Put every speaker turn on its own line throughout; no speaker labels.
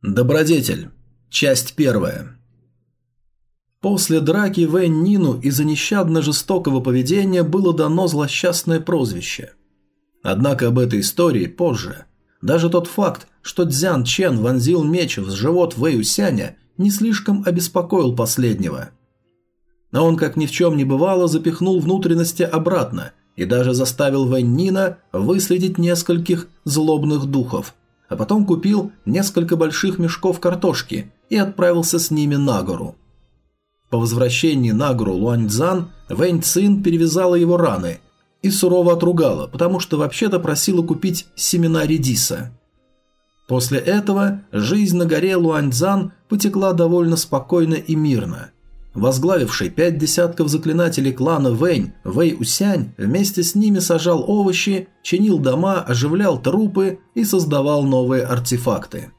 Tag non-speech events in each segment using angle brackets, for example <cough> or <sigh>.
Добродетель. Часть первая. После драки Вэнь Нину из-за нещадно жестокого поведения было дано злосчастное прозвище. Однако об этой истории позже. Даже тот факт, что Цзян Чен вонзил меч в живот Вэй Усяня, не слишком обеспокоил последнего. Но он, как ни в чем не бывало, запихнул внутренности обратно и даже заставил Вэнь Нина выследить нескольких злобных духов – а потом купил несколько больших мешков картошки и отправился с ними на гору. По возвращении на гору Луаньцзан Вэнь Цин перевязала его раны и сурово отругала, потому что вообще-то просила купить семена редиса. После этого жизнь на горе Луаньцзан потекла довольно спокойно и мирно – Возглавивший пять десятков заклинателей клана Вэнь, Вэй Усянь вместе с ними сажал овощи, чинил дома, оживлял трупы и создавал новые артефакты.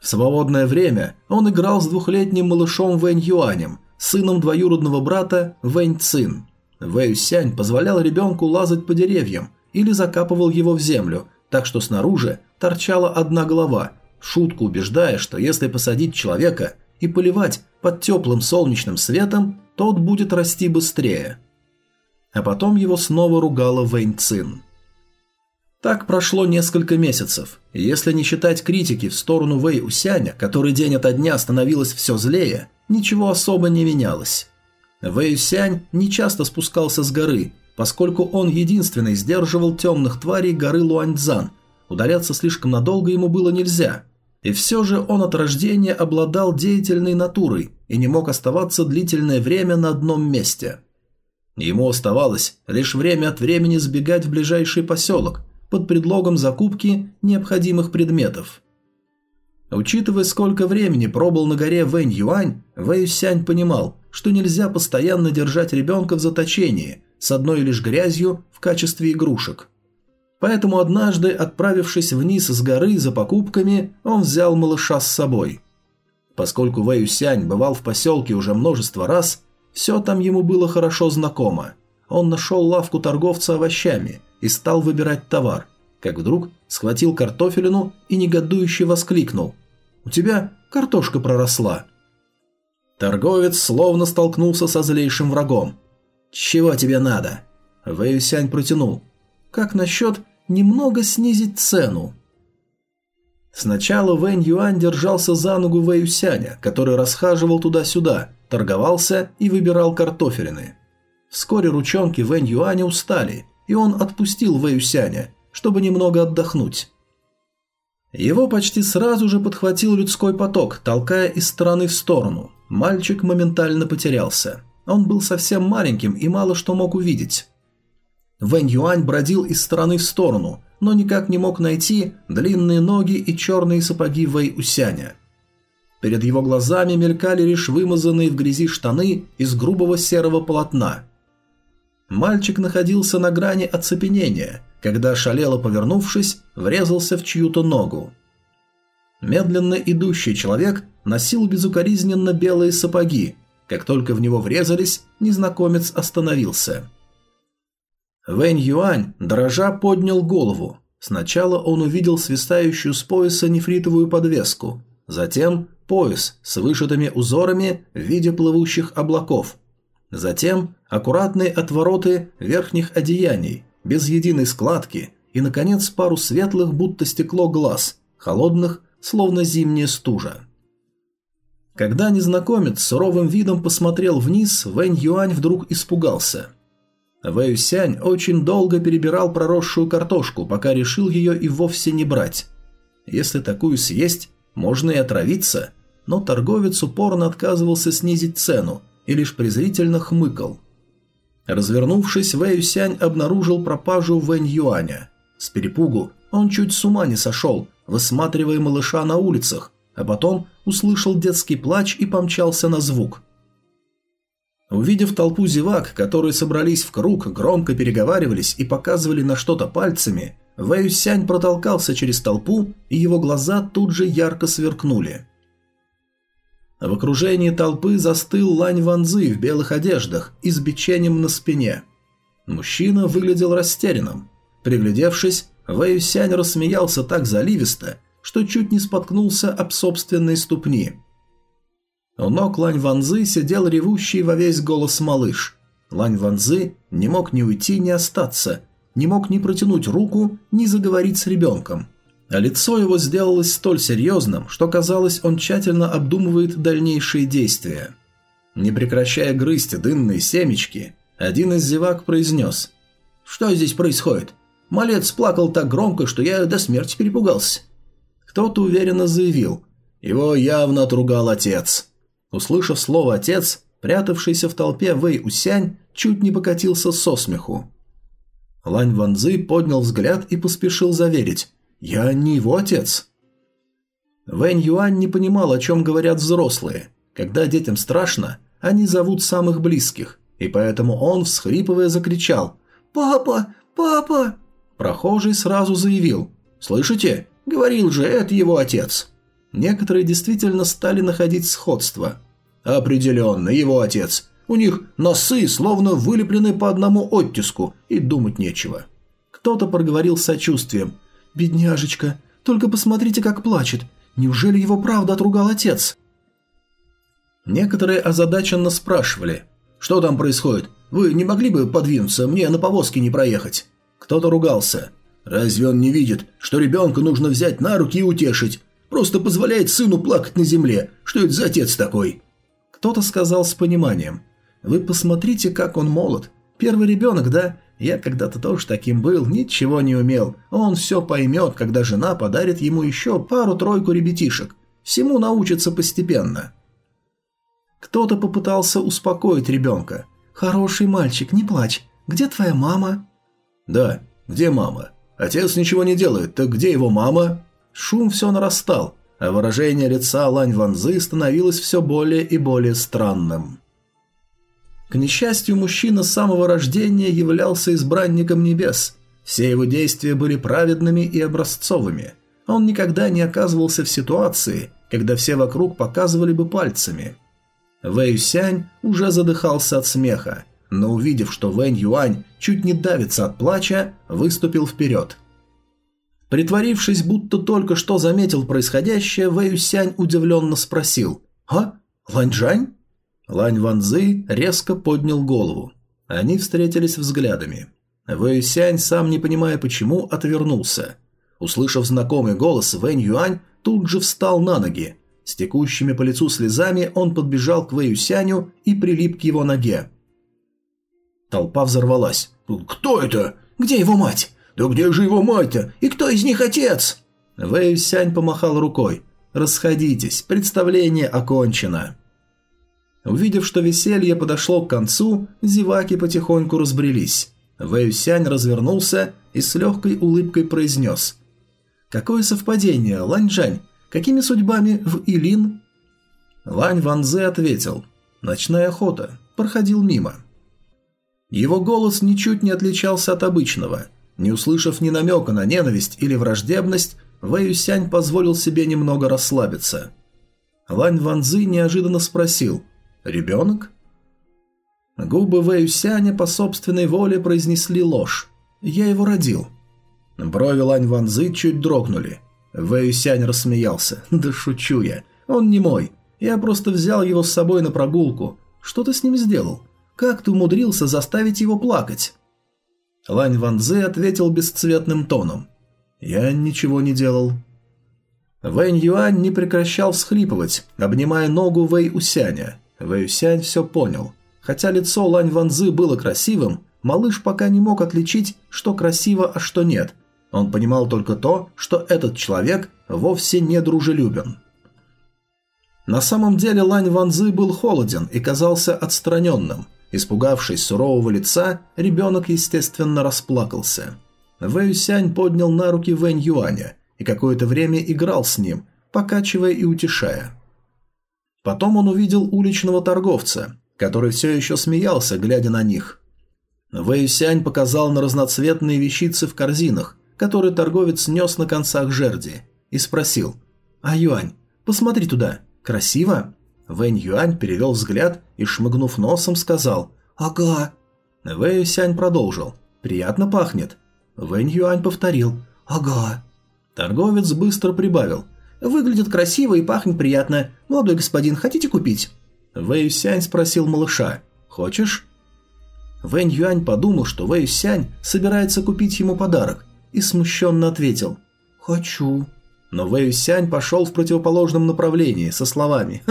В свободное время он играл с двухлетним малышом Вэнь Юанем, сыном двоюродного брата Вэнь Цин. Вэй Усянь позволял ребенку лазать по деревьям или закапывал его в землю, так что снаружи торчала одна голова, шутку убеждая, что если посадить человека и поливать под теплым солнечным светом, тот будет расти быстрее. А потом его снова ругала Вэнь Цин. Так прошло несколько месяцев, если не считать критики в сторону Вэй Усяня, который день ото дня становилось все злее, ничего особо не менялось. Вэй Усянь не часто спускался с горы, поскольку он единственный сдерживал темных тварей горы Луаньцзан, удаляться слишком надолго ему было нельзя – и все же он от рождения обладал деятельной натурой и не мог оставаться длительное время на одном месте. Ему оставалось лишь время от времени сбегать в ближайший поселок под предлогом закупки необходимых предметов. Учитывая, сколько времени пробыл на горе Вэнь Юань, Вэй Сянь понимал, что нельзя постоянно держать ребенка в заточении с одной лишь грязью в качестве игрушек – Поэтому однажды, отправившись вниз с горы за покупками, он взял малыша с собой. Поскольку Вэй Сянь бывал в поселке уже множество раз, все там ему было хорошо знакомо. Он нашел лавку торговца овощами и стал выбирать товар, как вдруг схватил картофелину и негодующе воскликнул. «У тебя картошка проросла». Торговец словно столкнулся со злейшим врагом. «Чего тебе надо?» Вэй Сянь протянул. «Как насчет немного снизить цену. Сначала Вэнь Юань держался за ногу Вэй Сяня, который расхаживал туда-сюда, торговался и выбирал картофелины. Вскоре ручонки Вэнь Юаня устали, и он отпустил Вэй Сяня, чтобы немного отдохнуть. Его почти сразу же подхватил людской поток, толкая из стороны в сторону. Мальчик моментально потерялся. Он был совсем маленьким и мало что мог увидеть. Вэнь Юань бродил из стороны в сторону, но никак не мог найти длинные ноги и черные сапоги Вэй Усяня. Перед его глазами мелькали лишь вымазанные в грязи штаны из грубого серого полотна. Мальчик находился на грани оцепенения, когда, шалело повернувшись, врезался в чью-то ногу. Медленно идущий человек носил безукоризненно белые сапоги. Как только в него врезались, незнакомец остановился – Вэнь Юань, дрожа, поднял голову. Сначала он увидел свисающую с пояса нефритовую подвеску, затем пояс с вышитыми узорами в виде плывущих облаков, затем аккуратные отвороты верхних одеяний, без единой складки, и, наконец, пару светлых, будто стекло глаз, холодных, словно зимняя стужа. Когда незнакомец суровым видом посмотрел вниз, Вэнь Юань вдруг испугался – Вэй Сянь очень долго перебирал проросшую картошку, пока решил ее и вовсе не брать. Если такую съесть, можно и отравиться, но торговец упорно отказывался снизить цену и лишь презрительно хмыкал. Развернувшись, Вэй Сянь обнаружил пропажу Вэнь Юаня. С перепугу он чуть с ума не сошел, высматривая малыша на улицах, а потом услышал детский плач и помчался на звук – Увидев толпу зевак, которые собрались в круг, громко переговаривались и показывали на что-то пальцами, Вэй протолкался через толпу, и его глаза тут же ярко сверкнули. В окружении толпы застыл Лань Ванзы в белых одеждах и с бичением на спине. Мужчина выглядел растерянным. Приглядевшись, Вэй рассмеялся так заливисто, что чуть не споткнулся об собственной ступни. У ног Лань Ванзы сидел ревущий во весь голос малыш. Лань Ванзы не мог ни уйти, ни остаться, не мог ни протянуть руку, ни заговорить с ребенком. А лицо его сделалось столь серьезным, что казалось, он тщательно обдумывает дальнейшие действия. Не прекращая грызть дынные семечки, один из зевак произнес «Что здесь происходит? Малец плакал так громко, что я до смерти перепугался». Кто-то уверенно заявил «Его явно отругал отец». Услышав слово «отец», прятавшийся в толпе Вэй Усянь чуть не покатился со смеху. Лань Ванзы поднял взгляд и поспешил заверить «Я не его отец». Вэнь Юань не понимал, о чем говорят взрослые. Когда детям страшно, они зовут самых близких, и поэтому он, всхлипывая, закричал «Папа! Папа!». Прохожий сразу заявил «Слышите? Говорил же, это его отец». Некоторые действительно стали находить сходство. «Определенно, его отец. У них носы словно вылеплены по одному оттиску, и думать нечего». Кто-то проговорил сочувствием. «Бедняжечка, только посмотрите, как плачет. Неужели его правда отругал отец?» Некоторые озадаченно спрашивали. «Что там происходит? Вы не могли бы подвинуться? Мне на повозке не проехать». Кто-то ругался. «Разве он не видит, что ребенка нужно взять на руки и утешить? Просто позволяет сыну плакать на земле. Что это за отец такой?» Кто-то сказал с пониманием. «Вы посмотрите, как он молод. Первый ребенок, да? Я когда-то тоже таким был, ничего не умел. Он все поймет, когда жена подарит ему еще пару-тройку ребятишек. Всему научится постепенно». Кто-то попытался успокоить ребенка. «Хороший мальчик, не плачь. Где твоя мама?» «Да, где мама? Отец ничего не делает, так где его мама?» Шум все нарастал, а выражение лица Лань Ванзы становилось все более и более странным. К несчастью, мужчина с самого рождения являлся избранником небес. Все его действия были праведными и образцовыми. Он никогда не оказывался в ситуации, когда все вокруг показывали бы пальцами – Вэй Сянь уже задыхался от смеха, но увидев, что Вэнь Юань чуть не давится от плача, выступил вперед. Притворившись, будто только что заметил происходящее, Вэй Сянь удивленно спросил «А? Лань Жань?» Лань Ванзы резко поднял голову. Они встретились взглядами. Вэй Сянь, сам не понимая почему, отвернулся. Услышав знакомый голос, Вэнь Юань тут же встал на ноги, с текущими по лицу слезами он подбежал к Вэюсяню и прилип к его ноге. Толпа взорвалась. «Кто это? Где его мать? Да где же его мать-то? И кто из них отец?» Вэюсянь помахал рукой. «Расходитесь, представление окончено». Увидев, что веселье подошло к концу, зеваки потихоньку разбрелись. Вэюсянь развернулся и с легкой улыбкой произнес. «Какое совпадение, Ланьжань, Какими судьбами в Илин?» Лань Ванзе ответил. «Ночная охота. Проходил мимо». Его голос ничуть не отличался от обычного. Не услышав ни намека на ненависть или враждебность, Вэй Сянь позволил себе немного расслабиться. Лань Ванзы неожиданно спросил «Ребенок?» Губы Вэй Сяня по собственной воле произнесли ложь. «Я его родил». Брови Лань Ванзы чуть дрогнули. Вэйсянь рассмеялся. «Да шучу я. Он не мой. Я просто взял его с собой на прогулку. Что ты с ним сделал? Как ты умудрился заставить его плакать?» Лань Ванзе ответил бесцветным тоном. «Я ничего не делал». Вэнь Юань не прекращал всхлипывать, обнимая ногу Вэй Усяня. Вэй Усянь все понял. Хотя лицо Лань Ванзы было красивым, малыш пока не мог отличить, что красиво, а что нет – он понимал только то, что этот человек вовсе не дружелюбен. На самом деле Лань Ванзы был холоден и казался отстраненным. Испугавшись сурового лица, ребенок, естественно, расплакался. Вэй Сянь поднял на руки Вэнь Юаня и какое-то время играл с ним, покачивая и утешая. Потом он увидел уличного торговца, который все еще смеялся, глядя на них. Вэй Сянь показал на разноцветные вещицы в корзинах, который торговец нес на концах жерди, и спросил «А Юань, посмотри туда, красиво?» Вэнь Юань перевел взгляд и, шмыгнув носом, сказал «Ага». Вэй Сянь продолжил «Приятно пахнет». Вэнь Юань повторил «Ага». Торговец быстро прибавил. «Выглядит красиво и пахнет приятно. Молодой господин, хотите купить?» Вэй Сянь спросил малыша. «Хочешь?» Вэнь Юань подумал, что Вэй Сянь собирается купить ему подарок, и смущенно ответил «Хочу». Но Вэй Сянь пошел в противоположном направлении со словами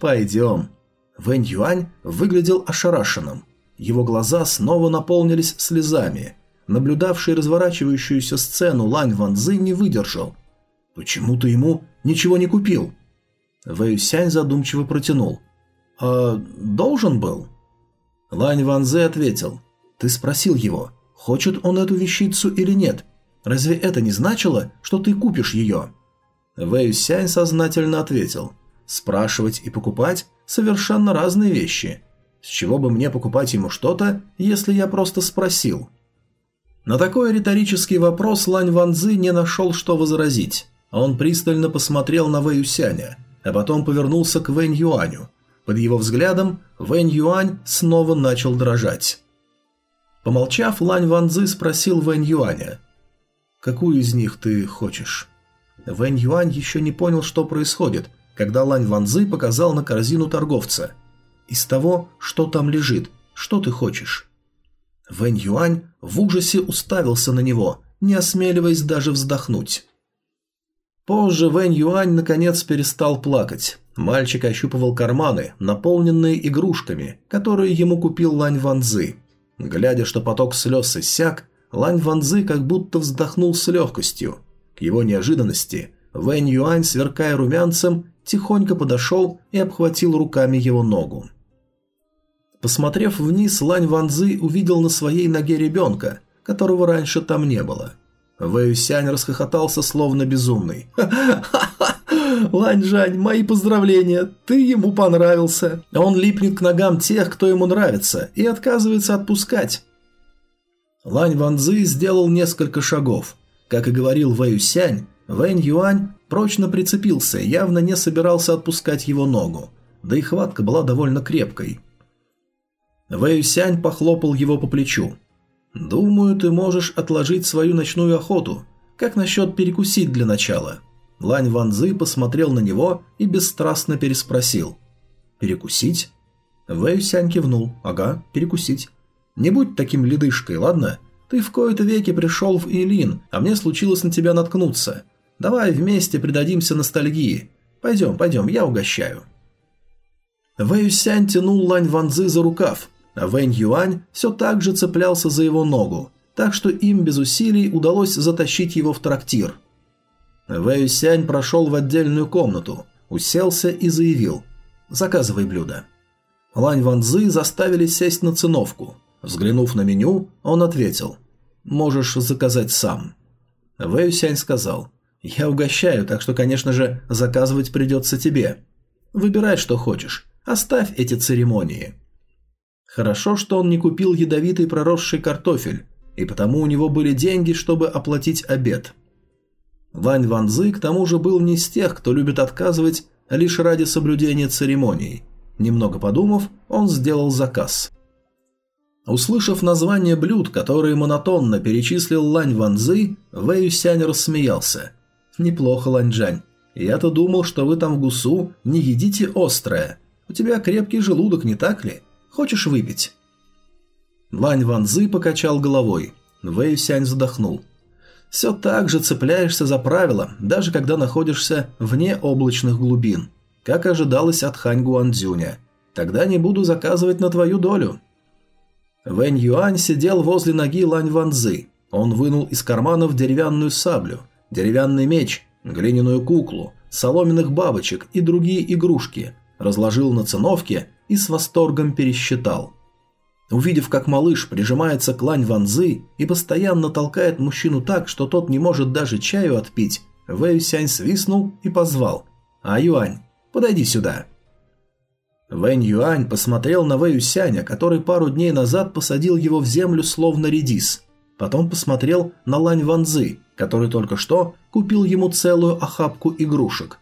«Пойдем». Вэнь Юань выглядел ошарашенным. Его глаза снова наполнились слезами. Наблюдавший разворачивающуюся сцену Лань Ванзы не выдержал. «Почему ты ему ничего не купил?» Вэй Сянь задумчиво протянул. «А должен был?» Лань Ванзе ответил. «Ты спросил его, хочет он эту вещицу или нет? Разве это не значило, что ты купишь ее?» Вэй Сянь сознательно ответил. «Спрашивать и покупать – совершенно разные вещи. С чего бы мне покупать ему что-то, если я просто спросил?» На такой риторический вопрос Лань Ванзы не нашел, что возразить. Он пристально посмотрел на Вэй Сяня, а потом повернулся к Вэнь Юаню. Под его взглядом Вэнь Юань снова начал дрожать. Помолчав, Лань Ванзы спросил Вэнь Юаня. «Какую из них ты хочешь?» Вэнь Юань еще не понял, что происходит, когда Лань Ванзы показал на корзину торговца. «Из того, что там лежит, что ты хочешь?» Вэнь Юань в ужасе уставился на него, не осмеливаясь даже вздохнуть. Позже Вэнь Юань наконец перестал плакать. Мальчик ощупывал карманы, наполненные игрушками, которые ему купил Лань Ванзы. Глядя, что поток слез иссяк, Лань Ванзы как будто вздохнул с легкостью – его неожиданности Вэнь Юань, сверкая румянцем, тихонько подошел и обхватил руками его ногу. Посмотрев вниз, Лань Ванзы увидел на своей ноге ребенка, которого раньше там не было. Вэй Сянь расхохотался, словно безумный. «Ха-ха-ха! Лань Жань, мои поздравления! Ты ему понравился! Он липнет к ногам тех, кто ему нравится, и отказывается отпускать!» Лань Ванзы сделал несколько шагов, как и говорил Вэй Сянь, Вэнь Юань прочно прицепился, явно не собирался отпускать его ногу, да и хватка была довольно крепкой. Вэй Сянь похлопал его по плечу. «Думаю, ты можешь отложить свою ночную охоту. Как насчет перекусить для начала?» Лань Ван Цзы посмотрел на него и бесстрастно переспросил. «Перекусить?» Вэй Сянь кивнул. «Ага, перекусить. Не будь таким ледышкой, ладно? Ты в кои-то веки пришел в Илин, а мне случилось на тебя наткнуться. Давай вместе предадимся ностальгии. Пойдем, пойдем, я угощаю». Вэй Сянь тянул Лань Ванзы за рукав, а Вэнь Юань все так же цеплялся за его ногу, так что им без усилий удалось затащить его в трактир. Вэй Сянь прошел в отдельную комнату, уселся и заявил «Заказывай блюдо». Лань Ванзы заставили сесть на циновку – Взглянув на меню, он ответил «Можешь заказать сам». Вэй Сянь сказал «Я угощаю, так что, конечно же, заказывать придется тебе. Выбирай, что хочешь. Оставь эти церемонии». Хорошо, что он не купил ядовитый проросший картофель, и потому у него были деньги, чтобы оплатить обед. Вань Ванзы к тому же был не из тех, кто любит отказывать лишь ради соблюдения церемоний. Немного подумав, он сделал заказ. Услышав название блюд, которые монотонно перечислил Лань Ванзы, Вэй Сянь рассмеялся. «Неплохо, Лань Джань. Я-то думал, что вы там в Гусу не едите острое. У тебя крепкий желудок, не так ли? Хочешь выпить?» Лань Ванзы покачал головой. Вэй Сянь вздохнул. «Все так же цепляешься за правила, даже когда находишься вне облачных глубин. Как ожидалось от Хань Гуандзюня. Тогда не буду заказывать на твою долю. Вэнь Юань сидел возле ноги Лань Ванзы. Он вынул из карманов деревянную саблю, деревянный меч, глиняную куклу, соломенных бабочек и другие игрушки, разложил на циновке и с восторгом пересчитал. Увидев, как малыш прижимается к Лань Ванзы и постоянно толкает мужчину так, что тот не может даже чаю отпить, Вэй Сянь свистнул и позвал. «А, Юань, подойди сюда». Вэнь Юань посмотрел на Вэй Сяня, который пару дней назад посадил его в землю словно редис. Потом посмотрел на Лань Ванзы, который только что купил ему целую охапку игрушек.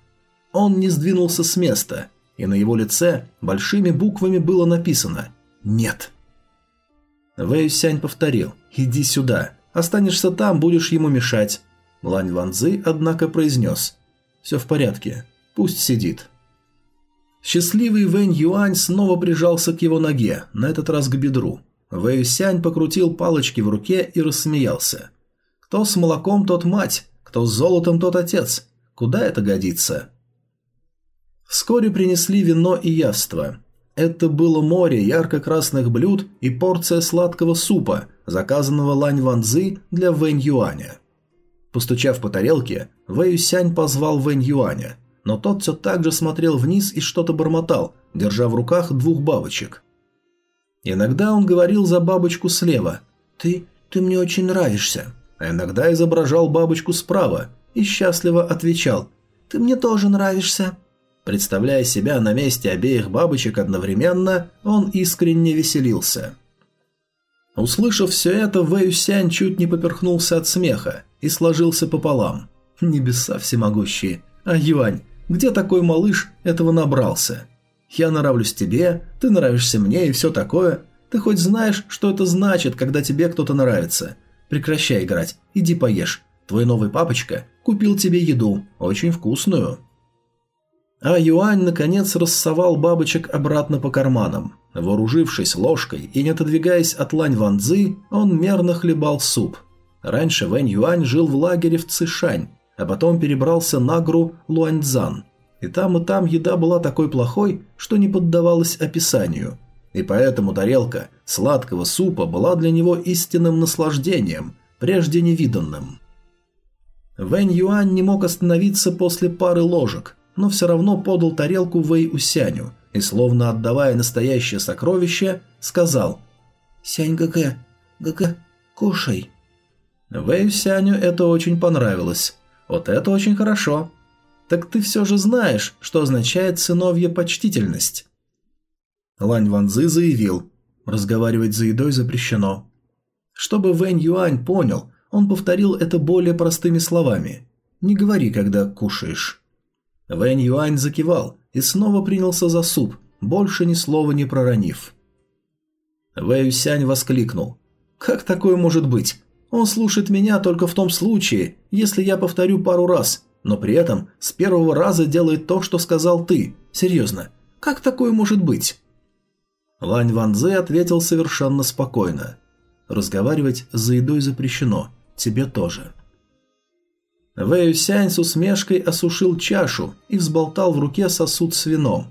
Он не сдвинулся с места, и на его лице большими буквами было написано «Нет». Вэй Сянь повторил «Иди сюда, останешься там, будешь ему мешать». Лань Ванзы, однако, произнес «Все в порядке, пусть сидит». Счастливый Вэнь Юань снова прижался к его ноге, на этот раз к бедру. Вэй Сянь покрутил палочки в руке и рассмеялся. «Кто с молоком, тот мать, кто с золотом, тот отец. Куда это годится?» Вскоре принесли вино и яство. Это было море ярко-красных блюд и порция сладкого супа, заказанного Лань Ванзы для Вэнь Юаня. Постучав по тарелке, Вэй Сянь позвал Вэнь Юаня, но тот все так же смотрел вниз и что-то бормотал, держа в руках двух бабочек. Иногда он говорил за бабочку слева «Ты... ты мне очень нравишься», а иногда изображал бабочку справа и счастливо отвечал «Ты мне тоже нравишься». Представляя себя на месте обеих бабочек одновременно, он искренне веселился. Услышав все это, Вэй Сянь чуть не поперхнулся от смеха и сложился пополам. Небеса всемогущие. А Юань, где такой малыш этого набрался? Я нравлюсь тебе, ты нравишься мне и все такое. Ты хоть знаешь, что это значит, когда тебе кто-то нравится? Прекращай играть, иди поешь. Твой новый папочка купил тебе еду, очень вкусную. А Юань наконец рассовал бабочек обратно по карманам. Вооружившись ложкой и не отодвигаясь от Лань Ванзы, он мерно хлебал суп. Раньше Вэнь Юань жил в лагере в Цишань, а потом перебрался на гору Луаньцзан. И там и там еда была такой плохой, что не поддавалась описанию. И поэтому тарелка сладкого супа была для него истинным наслаждением, прежде невиданным. Вэнь Юань не мог остановиться после пары ложек, но все равно подал тарелку Вэй Усяню и, словно отдавая настоящее сокровище, сказал «Сянь ГГ, ГГ, кушай». Вэй Усяню это очень понравилось. Вот это очень хорошо. Так ты все же знаешь, что означает сыновья почтительность. Лань Ванзы заявил, разговаривать за едой запрещено. Чтобы Вэнь Юань понял, он повторил это более простыми словами. «Не говори, когда кушаешь». Вэнь Юань закивал и снова принялся за суп, больше ни слова не проронив. Вэй Сянь воскликнул. «Как такое может быть? Он слушает меня только в том случае, если я повторю пару раз, но при этом с первого раза делает то, что сказал ты. Серьезно, как такое может быть?» Лань Ван Цзэ ответил совершенно спокойно. «Разговаривать за едой запрещено. Тебе тоже». Вэй Сянь с усмешкой осушил чашу и взболтал в руке сосуд с вином.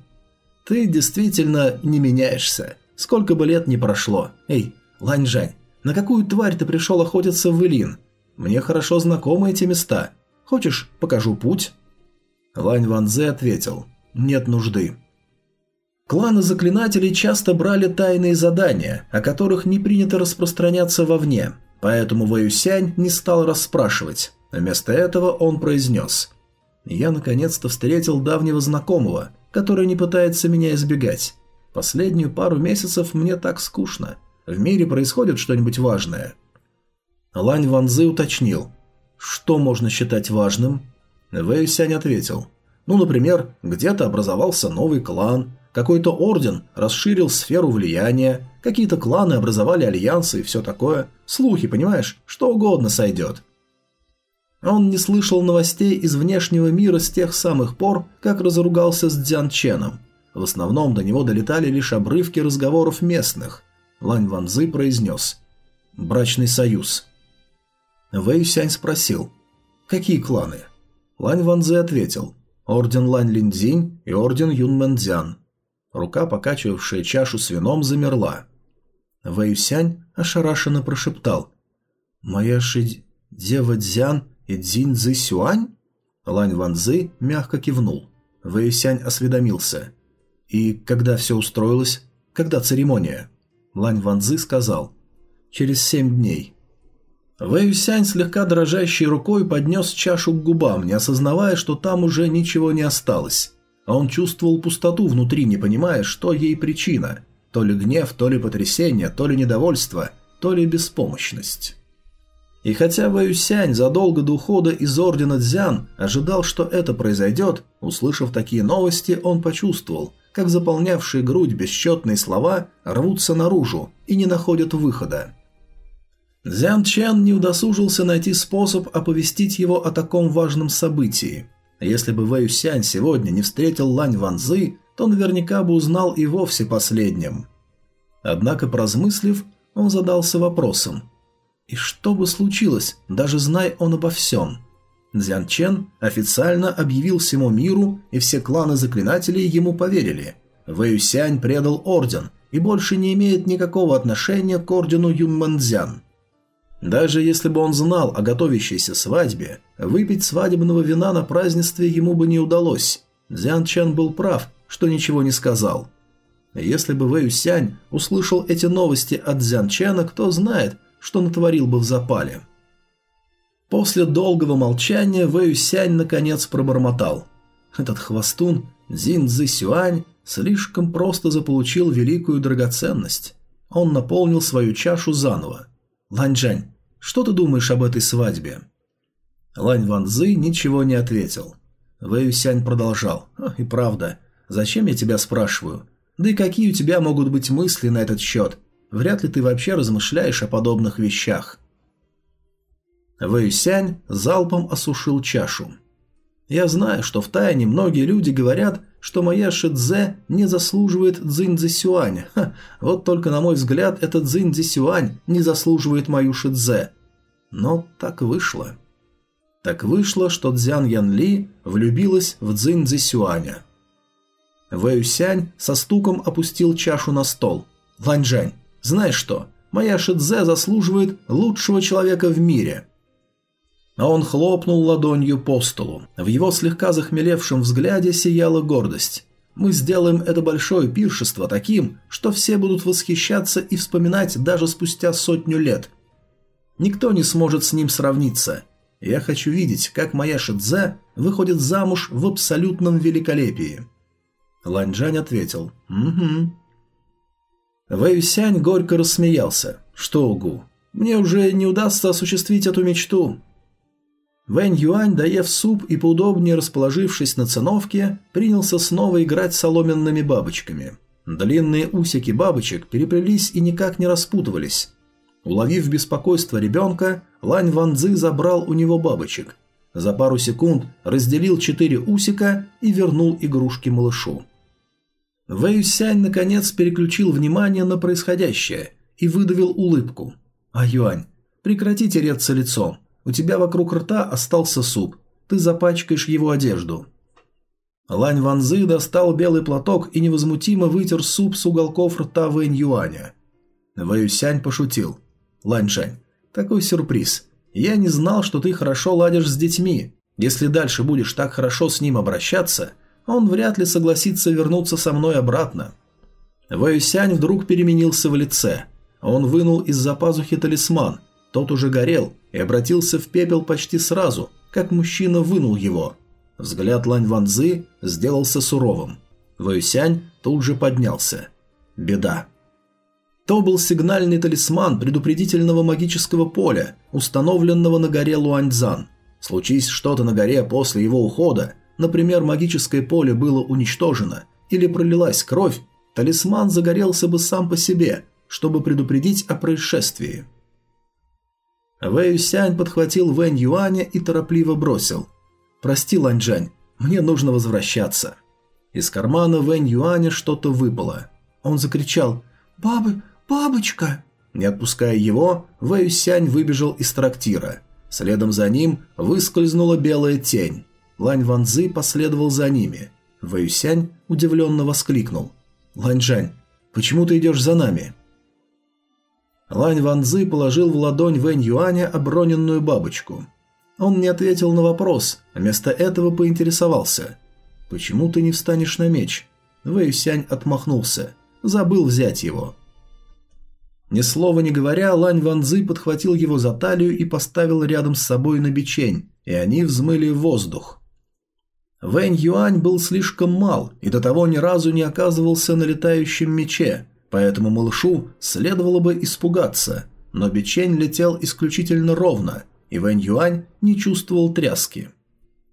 «Ты действительно не меняешься. Сколько бы лет ни прошло. Эй, Ланьжань, на какую тварь ты пришел охотиться в Илин? Мне хорошо знакомы эти места. Хочешь, покажу путь?» Лань Ванзе ответил. «Нет нужды». Кланы заклинателей часто брали тайные задания, о которых не принято распространяться вовне, поэтому Вэюсянь не стал расспрашивать. Вместо этого он произнес «Я наконец-то встретил давнего знакомого, который не пытается меня избегать. Последнюю пару месяцев мне так скучно. В мире происходит что-нибудь важное». Лань Ванзы уточнил «Что можно считать важным?» Вэй Сянь ответил «Ну, например, где-то образовался новый клан, какой-то орден расширил сферу влияния, какие-то кланы образовали альянсы и все такое. Слухи, понимаешь, что угодно сойдет. Он не слышал новостей из внешнего мира с тех самых пор, как разругался с Дзян Ченом. В основном до него долетали лишь обрывки разговоров местных. Лань Ванзы произнес «Брачный союз». Вэй Сянь спросил «Какие кланы?» Лань Ванзы ответил «Орден Лань Линдзинь и Орден Юн Мэнцзян». Рука, покачивавшая чашу с вином, замерла. Вэй Сянь ошарашенно прошептал «Моя ши... дева Дзян и Цзинь Цзы Сюань?» Лань Ван Цзы мягко кивнул. Вэйсянь осведомился. «И когда все устроилось? Когда церемония?» Лань Ван Цзы сказал. «Через семь дней». Вэйсянь слегка дрожащей рукой поднес чашу к губам, не осознавая, что там уже ничего не осталось. А он чувствовал пустоту внутри, не понимая, что ей причина. То ли гнев, то ли потрясение, то ли недовольство, то ли беспомощность. И хотя Вэюсянь задолго до ухода из ордена Дзян ожидал, что это произойдет, услышав такие новости, он почувствовал, как заполнявшие грудь бесчетные слова рвутся наружу и не находят выхода. Зян Чен не удосужился найти способ оповестить его о таком важном событии. Если бы Вэй Сянь сегодня не встретил Лань Ванзы, то наверняка бы узнал и вовсе последним. Однако, поразмыслив, он задался вопросом. И что бы случилось, даже зная он обо всем? Дзян Чен официально объявил всему миру, и все кланы заклинателей ему поверили. Вэй Сянь предал орден и больше не имеет никакого отношения к ордену Юнмэнцзян. Даже если бы он знал о готовящейся свадьбе, выпить свадебного вина на празднестве ему бы не удалось. Дзян Чан был прав, что ничего не сказал. Если бы Вэй Сянь услышал эти новости от Дзян Чана, кто знает, что натворил бы в запале. После долгого молчания Вэй Сянь наконец пробормотал. Этот хвостун Зин Цзи Сюань слишком просто заполучил великую драгоценность. Он наполнил свою чашу заново. «Ланьчжань, что ты думаешь об этой свадьбе?» Лань Ван Цзы ничего не ответил. Вэй Сянь продолжал. «И правда, зачем я тебя спрашиваю? Да и какие у тебя могут быть мысли на этот счет? Вряд ли ты вообще размышляешь о подобных вещах». Вэй Сянь залпом осушил чашу. «Я знаю, что в тайне многие люди говорят, что моя Шидзе не заслуживает Цзиньцзи Сюань. Ха, вот только на мой взгляд, этот Цзиньцзи Сюань не заслуживает мою Шидзе. Но так вышло. Так вышло, что Цзян Ян Ли влюбилась в Цзиньцзи Сюаня. Вэй Сянь со стуком опустил чашу на стол. «Ланьжань, знаешь что? Моя Шидзе заслуживает лучшего человека в мире». А он хлопнул ладонью по столу. В его слегка захмелевшем взгляде сияла гордость. «Мы сделаем это большое пиршество таким, что все будут восхищаться и вспоминать даже спустя сотню лет. Никто не сможет с ним сравниться. Я хочу видеть, как моя Шидзе выходит замуж в абсолютном великолепии». Ланьжань ответил «Угу». Вэйюсянь горько рассмеялся. «Что, Угу, мне уже не удастся осуществить эту мечту. Вэнь Юань, доев суп и поудобнее расположившись на циновке, принялся снова играть соломенными бабочками. Длинные усики бабочек переплелись и никак не распутывались. Уловив беспокойство ребенка, Лань Ван Цзы забрал у него бабочек. За пару секунд разделил четыре усика и вернул игрушки малышу. Вэй Сянь наконец переключил внимание на происходящее и выдавил улыбку. «А Юань, прекрати тереться лицом. У тебя вокруг рта остался суп. Ты запачкаешь его одежду». Лань Ванзы достал белый платок и невозмутимо вытер суп с уголков рта Вэнь Юаня. Вэюсянь пошутил. «Лань Шань, такой сюрприз. Я не знал, что ты хорошо ладишь с детьми. Если дальше будешь так хорошо с ним обращаться, он вряд ли согласится вернуться со мной обратно». Вэюсянь вдруг переменился в лице. Он вынул из-за пазухи талисман. Тот уже горел, и обратился в пепел почти сразу, как мужчина вынул его. Взгляд Лань Ванзы сделался суровым. Вэйсянь тут же поднялся. Беда. То был сигнальный талисман предупредительного магического поля, установленного на горе Луаньцзан. Случись что-то на горе после его ухода, например, магическое поле было уничтожено или пролилась кровь, талисман загорелся бы сам по себе, чтобы предупредить о происшествии. Вэй Сянь подхватил Вэнь Юаня и торопливо бросил. «Прости, Ланьчжань, мне нужно возвращаться». Из кармана Вэнь Юаня что-то выпало. Он закричал «Бабы, бабочка!». Не отпуская его, Вэй Сянь выбежал из трактира. Следом за ним выскользнула белая тень. Лань Ванзы последовал за ними. Вэй Сянь удивленно воскликнул. «Ланьчжань, почему ты идешь за нами?» Лань Ванзы положил в ладонь Вэнь Юаня оброненную бабочку. Он не ответил на вопрос, а вместо этого поинтересовался. «Почему ты не встанешь на меч?» Вэй Сянь отмахнулся. Забыл взять его. Ни слова не говоря, Лань Ванзы подхватил его за талию и поставил рядом с собой на бичень, и они взмыли в воздух. Вэнь Юань был слишком мал и до того ни разу не оказывался на летающем мече, Поэтому малышу следовало бы испугаться, но Бичень летел исключительно ровно, и Вэнь Юань не чувствовал тряски.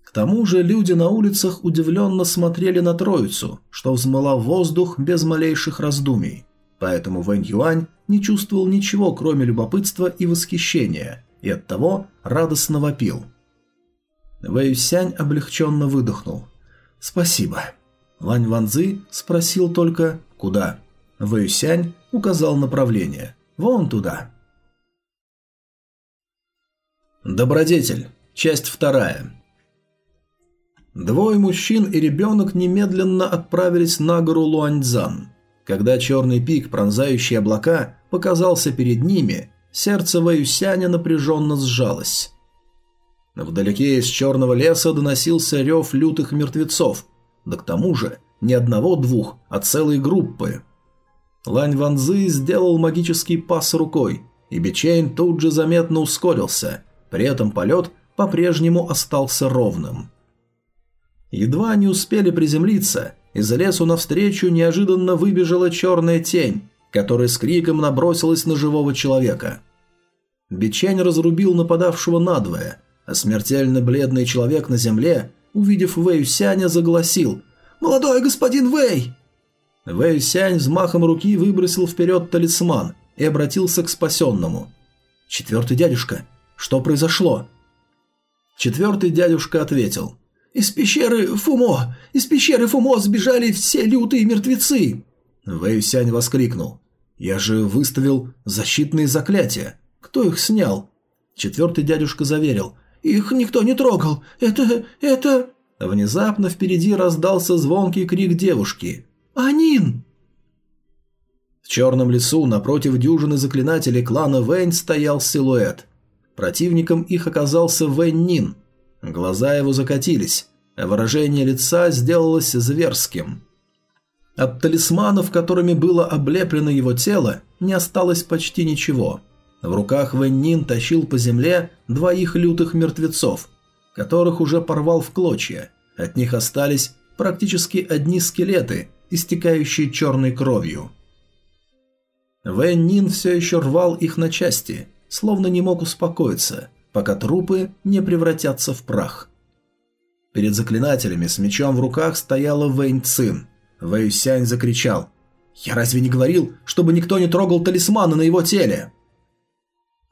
К тому же люди на улицах удивленно смотрели на троицу, что взмыла воздух без малейших раздумий. поэтому Вэнь Юань не чувствовал ничего, кроме любопытства и восхищения, и оттого радостно вопил. Вэй Сянь облегченно выдохнул. «Спасибо». Лань Ванзы спросил только «Куда?». Вэй Сянь указал направление. «Вон туда». Добродетель. Часть вторая. Двое мужчин и ребенок немедленно отправились на гору Луаньцзан. Когда черный пик, пронзающий облака, показался перед ними, сердце Ваюсяня напряженно сжалось. Вдалеке из черного леса доносился рев лютых мертвецов, да к тому же не одного-двух, а целой группы. Лань Ванзы сделал магический пас рукой, и Бичейн тут же заметно ускорился, при этом полет по-прежнему остался ровным. Едва они успели приземлиться, из лесу навстречу неожиданно выбежала черная тень, которая с криком набросилась на живого человека. Бичень разрубил нападавшего надвое, а смертельно бледный человек на земле, увидев Вэй Сяня, загласил «Молодой господин Вэй!». Вэй Сянь взмахом руки выбросил вперед талисман и обратился к спасенному. «Четвертый дядюшка, что произошло?» Четвертый дядюшка ответил – «Из пещеры Фумо! Из пещеры Фумо сбежали все лютые мертвецы!» Вэйсянь воскликнул. «Я же выставил защитные заклятия. Кто их снял?» Четвертый дядюшка заверил. «Их никто не трогал. Это... это...» Внезапно впереди раздался звонкий крик девушки. «Анин!» В черном лесу напротив дюжины заклинателей клана Вэнь стоял силуэт. Противником их оказался Вэнь Нин – Глаза его закатились, а выражение лица сделалось зверским. От талисманов, которыми было облеплено его тело, не осталось почти ничего. В руках Вэнь тащил по земле двоих лютых мертвецов, которых уже порвал в клочья. От них остались практически одни скелеты, истекающие черной кровью. Вэнь все еще рвал их на части, словно не мог успокоиться, пока трупы не превратятся в прах. Перед заклинателями с мечом в руках стояла Вэнь Цин. Вэй Сянь закричал «Я разве не говорил, чтобы никто не трогал талисманы на его теле?»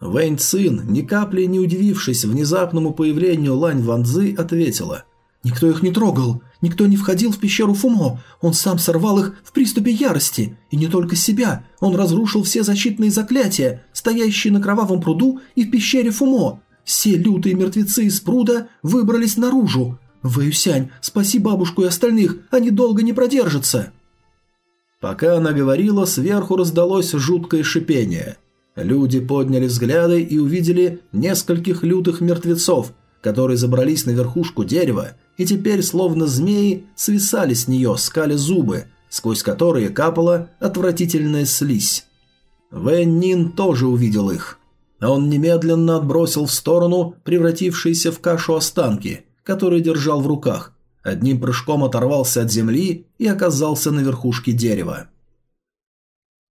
Вэнь Цин, ни капли не удивившись внезапному появлению Лань Ванзы, ответила «Никто их не трогал. Никто не входил в пещеру Фумо, он сам сорвал их в приступе ярости, и не только себя, он разрушил все защитные заклятия, стоящие на кровавом пруду и в пещере Фумо. Все лютые мертвецы из пруда выбрались наружу. Вэюсянь, спаси бабушку и остальных, они долго не продержатся. Пока она говорила, сверху раздалось жуткое шипение. Люди подняли взгляды и увидели нескольких лютых мертвецов, которые забрались на верхушку дерева и теперь, словно змеи, свисали с нее, скали зубы, сквозь которые капала отвратительная слизь. Вэн Нин тоже увидел их. Он немедленно отбросил в сторону превратившиеся в кашу останки, которые держал в руках, одним прыжком оторвался от земли и оказался на верхушке дерева.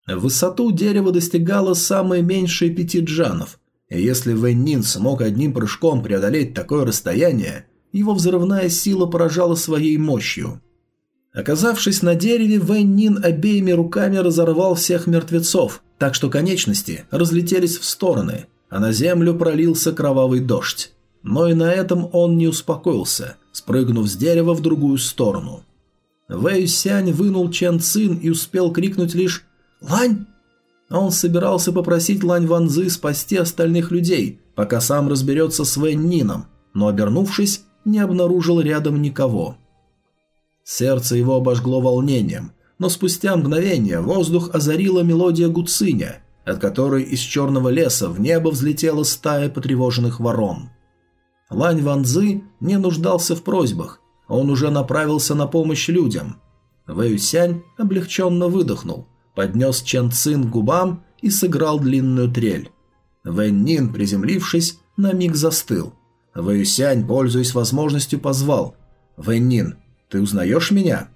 Высоту дерева достигало самое меньшее пяти джанов, если Вэнь Нин смог одним прыжком преодолеть такое расстояние, его взрывная сила поражала своей мощью. Оказавшись на дереве, Вэнь Нин обеими руками разорвал всех мертвецов, так что конечности разлетелись в стороны, а на землю пролился кровавый дождь. Но и на этом он не успокоился, спрыгнув с дерева в другую сторону. Вэй Сянь вынул Чен Цин и успел крикнуть лишь «Лань!». Он собирался попросить Лань Ванзы спасти остальных людей, пока сам разберется с Вэнь Нином, но, обернувшись, не обнаружил рядом никого. Сердце его обожгло волнением, но спустя мгновение воздух озарила мелодия гуциня, от которой из черного леса в небо взлетела стая потревоженных ворон. Лань Ванзы не нуждался в просьбах, он уже направился на помощь людям. Вэюсянь облегченно выдохнул, поднес Чен Цин к губам и сыграл длинную трель. Вэнь Нин, приземлившись, на миг застыл. Вэюсянь, пользуясь возможностью, позвал «Вэнь Нин, ты узнаешь меня?»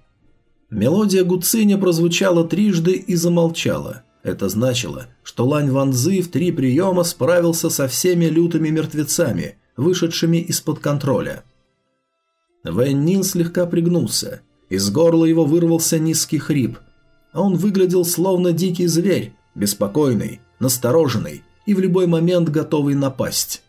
Мелодия гуциня прозвучала трижды и замолчала. Это значило, что Лань Ванзы в три приема справился со всеми лютыми мертвецами, вышедшими из-под контроля. Вэнь Нин слегка пригнулся. Из горла его вырвался низкий хрип. Он выглядел словно дикий зверь, беспокойный, настороженный и в любой момент готовый напасть.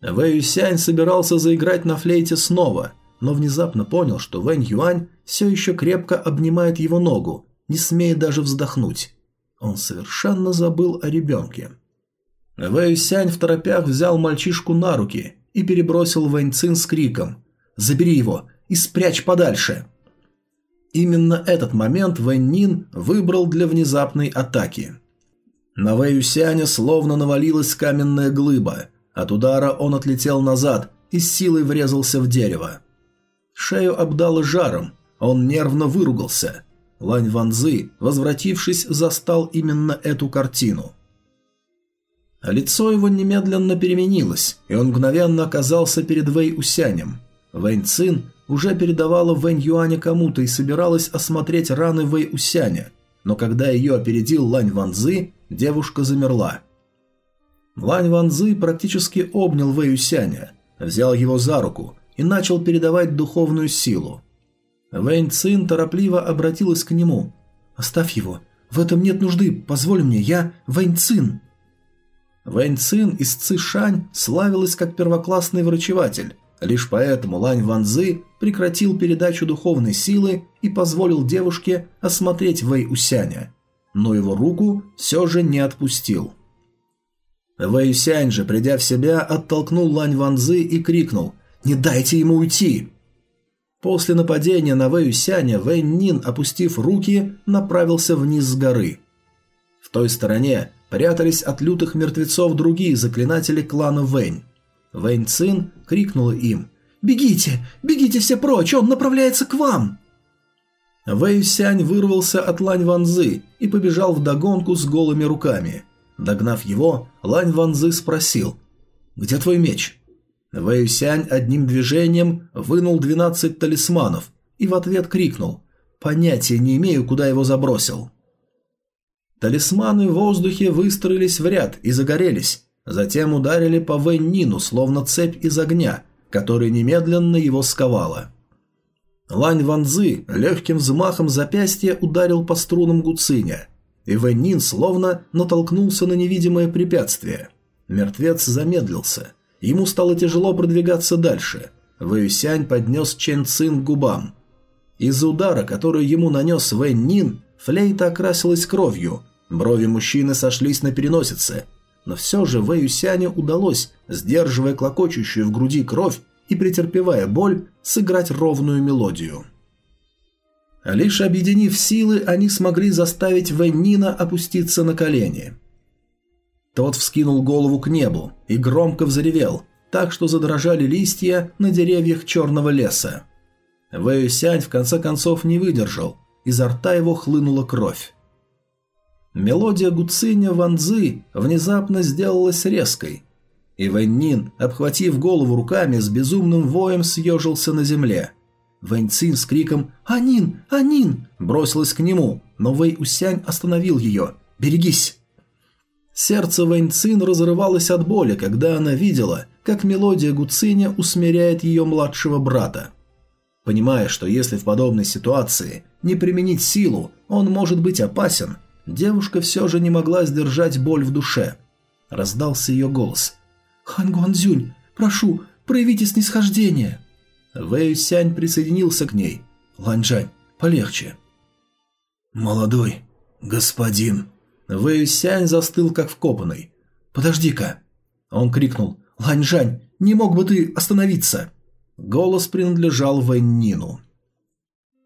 Вэй Юсянь собирался заиграть на флейте снова, но внезапно понял, что Вэнь Юань все еще крепко обнимает его ногу, не смея даже вздохнуть. Он совершенно забыл о ребенке. Вэй Юсянь в торопях взял мальчишку на руки и перебросил Вэнь Цин с криком «Забери его и спрячь подальше!» Именно этот момент Вэнь Нин выбрал для внезапной атаки. На Вэй Юсяня словно навалилась каменная глыба. От удара он отлетел назад и с силой врезался в дерево. Шею обдало жаром, он нервно выругался. Лань Ванзы, возвратившись, застал именно эту картину. Лицо его немедленно переменилось, и он мгновенно оказался перед Вэй Усянем. Вэнь Цин уже передавала Вэнь Юаня кому-то и собиралась осмотреть раны Вэй Усяня, но когда ее опередил Лань Ванзы, девушка замерла. Лань Ванзы практически обнял Вэй Усяня, взял его за руку и начал передавать духовную силу. Вэнь Цин торопливо обратилась к нему. «Оставь его. В этом нет нужды. Позволь мне. Я Вэнь Цин». Вэнь Цин из Цишань славилась как первоклассный врачеватель. Лишь поэтому Лань Ванзы прекратил передачу духовной силы и позволил девушке осмотреть Вэй Усяня. Но его руку все же не отпустил. Вэй Усянь же, придя в себя, оттолкнул Лань Ванзы и крикнул «Не дайте ему уйти!» После нападения на Вэй Усяня Вэй Нин, опустив руки, направился вниз с горы. В той стороне прятались от лютых мертвецов другие заклинатели клана Вэнь. Вэнь Цин крикнула им «Бегите! Бегите все прочь! Он направляется к вам!» Вэй Сянь вырвался от Лань Ванзы и побежал в догонку с голыми руками. Догнав его, Лань Ванзы спросил «Где твой меч?» Вэй Сянь одним движением вынул 12 талисманов и в ответ крикнул «Понятия не имею, куда его забросил». Талисманы в воздухе выстроились в ряд и загорелись, Затем ударили по Вэнь словно цепь из огня, которая немедленно его сковала. Лань Ванзы легким взмахом запястья ударил по струнам Гуциня, и Вэнь словно натолкнулся на невидимое препятствие. Мертвец замедлился. Ему стало тяжело продвигаться дальше. Вэюсянь поднес Чен Цин к губам. Из-за удара, который ему нанес Вэнь флейта окрасилась кровью, брови мужчины сошлись на переносице – но все же Вэю Сяню удалось, сдерживая клокочущую в груди кровь и претерпевая боль, сыграть ровную мелодию. Лишь объединив силы, они смогли заставить Вэньнина опуститься на колени. Тот вскинул голову к небу и громко взревел, так что задрожали листья на деревьях черного леса. Вэю Сянь в конце концов не выдержал, изо рта его хлынула кровь. Мелодия гуциня Ванзы внезапно сделалась резкой, и Вэньнин, обхватив голову руками, с безумным воем съежился на земле. Вэньцин с криком «Анин! Анин!» бросилась к нему, но Вэй Усянь остановил ее. «Берегись!» Сердце Вэньцин разрывалось от боли, когда она видела, как мелодия Гуциня усмиряет ее младшего брата. Понимая, что если в подобной ситуации не применить силу, он может быть опасен, Девушка все же не могла сдержать боль в душе. Раздался ее голос. «Хан Гуанзюнь, прошу, проявите снисхождение!» Вэй Сянь присоединился к ней. «Ланьжань, полегче!» «Молодой господин!» Вэй Сянь застыл как вкопанный. «Подожди-ка!» Он крикнул. «Ланьжань, не мог бы ты остановиться?» Голос принадлежал Вэнь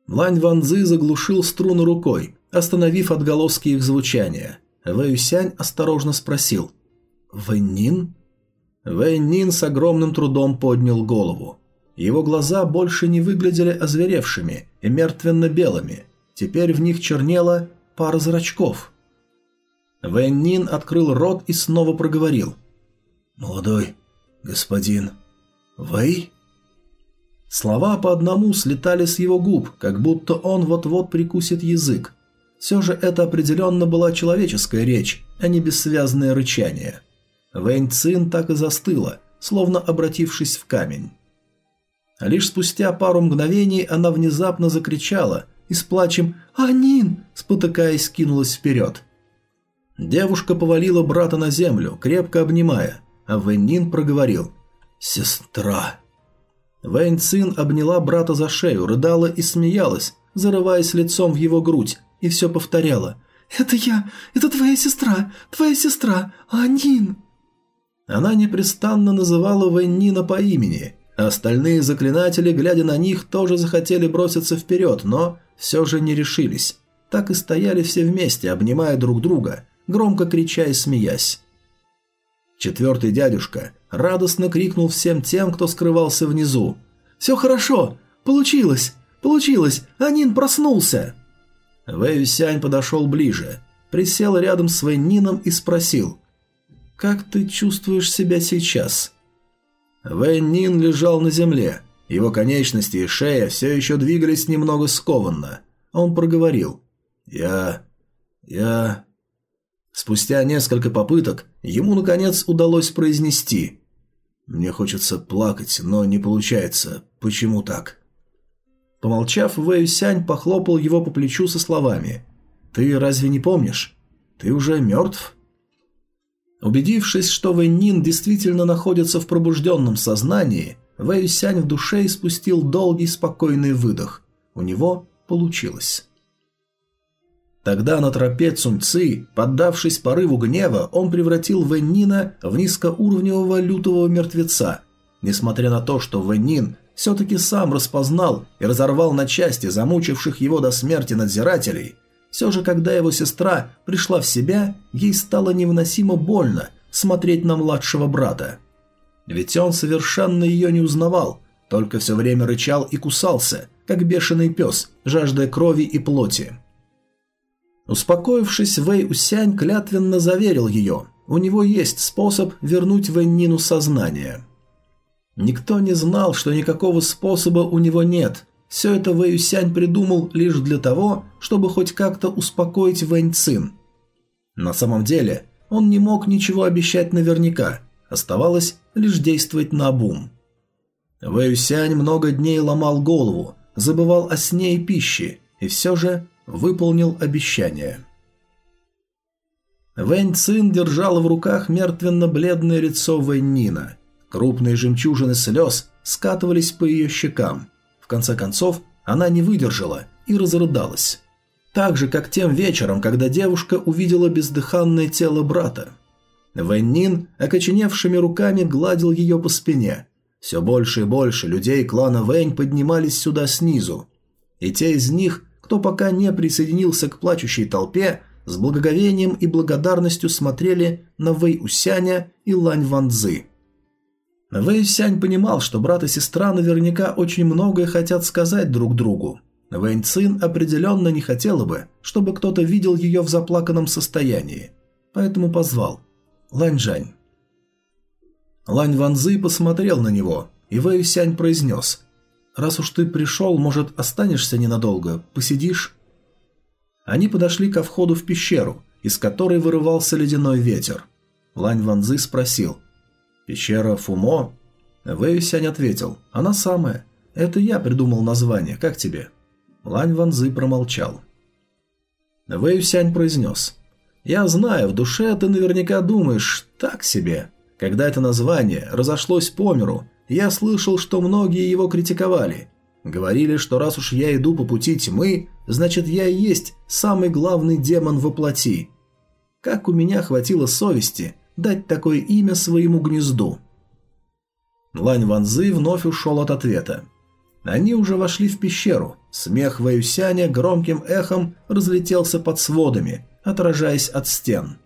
Лань Ванзы заглушил струны рукой, остановив отголоски их звучания. Вэйюсянь осторожно спросил «Вэньнин?» Вэньнин с огромным трудом поднял голову. Его глаза больше не выглядели озверевшими и мертвенно-белыми. Теперь в них чернела пара зрачков. Вэньнин открыл рот и снова проговорил. «Молодой господин Вэй?» Слова по одному слетали с его губ, как будто он вот-вот прикусит язык. Все же это определенно была человеческая речь, а не бессвязное рычание. Вэнь Цин так и застыла, словно обратившись в камень. Лишь спустя пару мгновений она внезапно закричала, и с плачем «Анин!» спотыкаясь, кинулась вперед. Девушка повалила брата на землю, крепко обнимая, а Вэньнин проговорил «Сестра». Вэнь Цин обняла брата за шею, рыдала и смеялась, зарываясь лицом в его грудь, и все повторяла «Это я! Это твоя сестра! Твоя сестра! Анин!» Она непрестанно называла Вэньнина по имени, остальные заклинатели, глядя на них, тоже захотели броситься вперед, но все же не решились. Так и стояли все вместе, обнимая друг друга, громко крича и смеясь. Четвертый дядюшка радостно крикнул всем тем, кто скрывался внизу. «Все хорошо! Получилось! Получилось! Анин проснулся!» Вэй Сянь подошел ближе, присел рядом с Вэнь и спросил. «Как ты чувствуешь себя сейчас?» Вэнь Нин лежал на земле. Его конечности и шея все еще двигались немного скованно. Он проговорил. «Я... я...» Спустя несколько попыток ему, наконец, удалось произнести. «Мне хочется плакать, но не получается. Почему так?» Помолчав, Вэй Сянь похлопал его по плечу со словами. «Ты разве не помнишь? Ты уже мертв?» Убедившись, что Вэй Нин действительно находится в пробужденном сознании, Вэй Сянь в душе испустил долгий спокойный выдох. У него получилось. Тогда на тропе Цуньцы, поддавшись порыву гнева, он превратил Вэннина в низкоуровневого лютого мертвеца. Несмотря на то, что Вэннин все-таки сам распознал и разорвал на части замучивших его до смерти надзирателей, все же, когда его сестра пришла в себя, ей стало невыносимо больно смотреть на младшего брата. Ведь он совершенно ее не узнавал, только все время рычал и кусался, как бешеный пес, жаждая крови и плоти. Успокоившись, Вэй Усянь клятвенно заверил ее. У него есть способ вернуть Вэннину сознание. Никто не знал, что никакого способа у него нет. Все это Вэй Усянь придумал лишь для того, чтобы хоть как-то успокоить Вэнь Цин. На самом деле, он не мог ничего обещать наверняка. Оставалось лишь действовать на бум. Вэй Усянь много дней ломал голову, забывал о сне и пище, и все же выполнил обещание. Вэнь Цин держала в руках мертвенно-бледное лицо Вэнь Крупные жемчужины слез скатывались по ее щекам. В конце концов, она не выдержала и разрыдалась. Так же, как тем вечером, когда девушка увидела бездыханное тело брата. Вэнь окоченевшими руками гладил ее по спине. Все больше и больше людей клана Вэнь поднимались сюда снизу. И те из них, кто пока не присоединился к плачущей толпе, с благоговением и благодарностью смотрели на Вэй Усяня и Лань Ванзы. Вэй Усянь понимал, что брат и сестра наверняка очень многое хотят сказать друг другу. Вэнь Цин определенно не хотела бы, чтобы кто-то видел ее в заплаканном состоянии, поэтому позвал Лань Жань. Лань Ванзы посмотрел на него, и Вэй Усянь произнес Раз уж ты пришел, может, останешься ненадолго, посидишь?» Они подошли ко входу в пещеру, из которой вырывался ледяной ветер. Лань Ванзы спросил. «Пещера Фумо?» Вэйсянь ответил. «Она самая. Это я придумал название. Как тебе?» Лань Ванзы промолчал. Вэйсянь произнес. «Я знаю, в душе ты наверняка думаешь, так себе. Когда это название разошлось по миру, я слышал, что многие его критиковали. Говорили, что раз уж я иду по пути тьмы, значит я и есть самый главный демон во плоти. Как у меня хватило совести дать такое имя своему гнезду? Лань Ванзы вновь ушел от ответа. Они уже вошли в пещеру. Смех Вэюсяня громким эхом разлетелся под сводами, отражаясь от стен.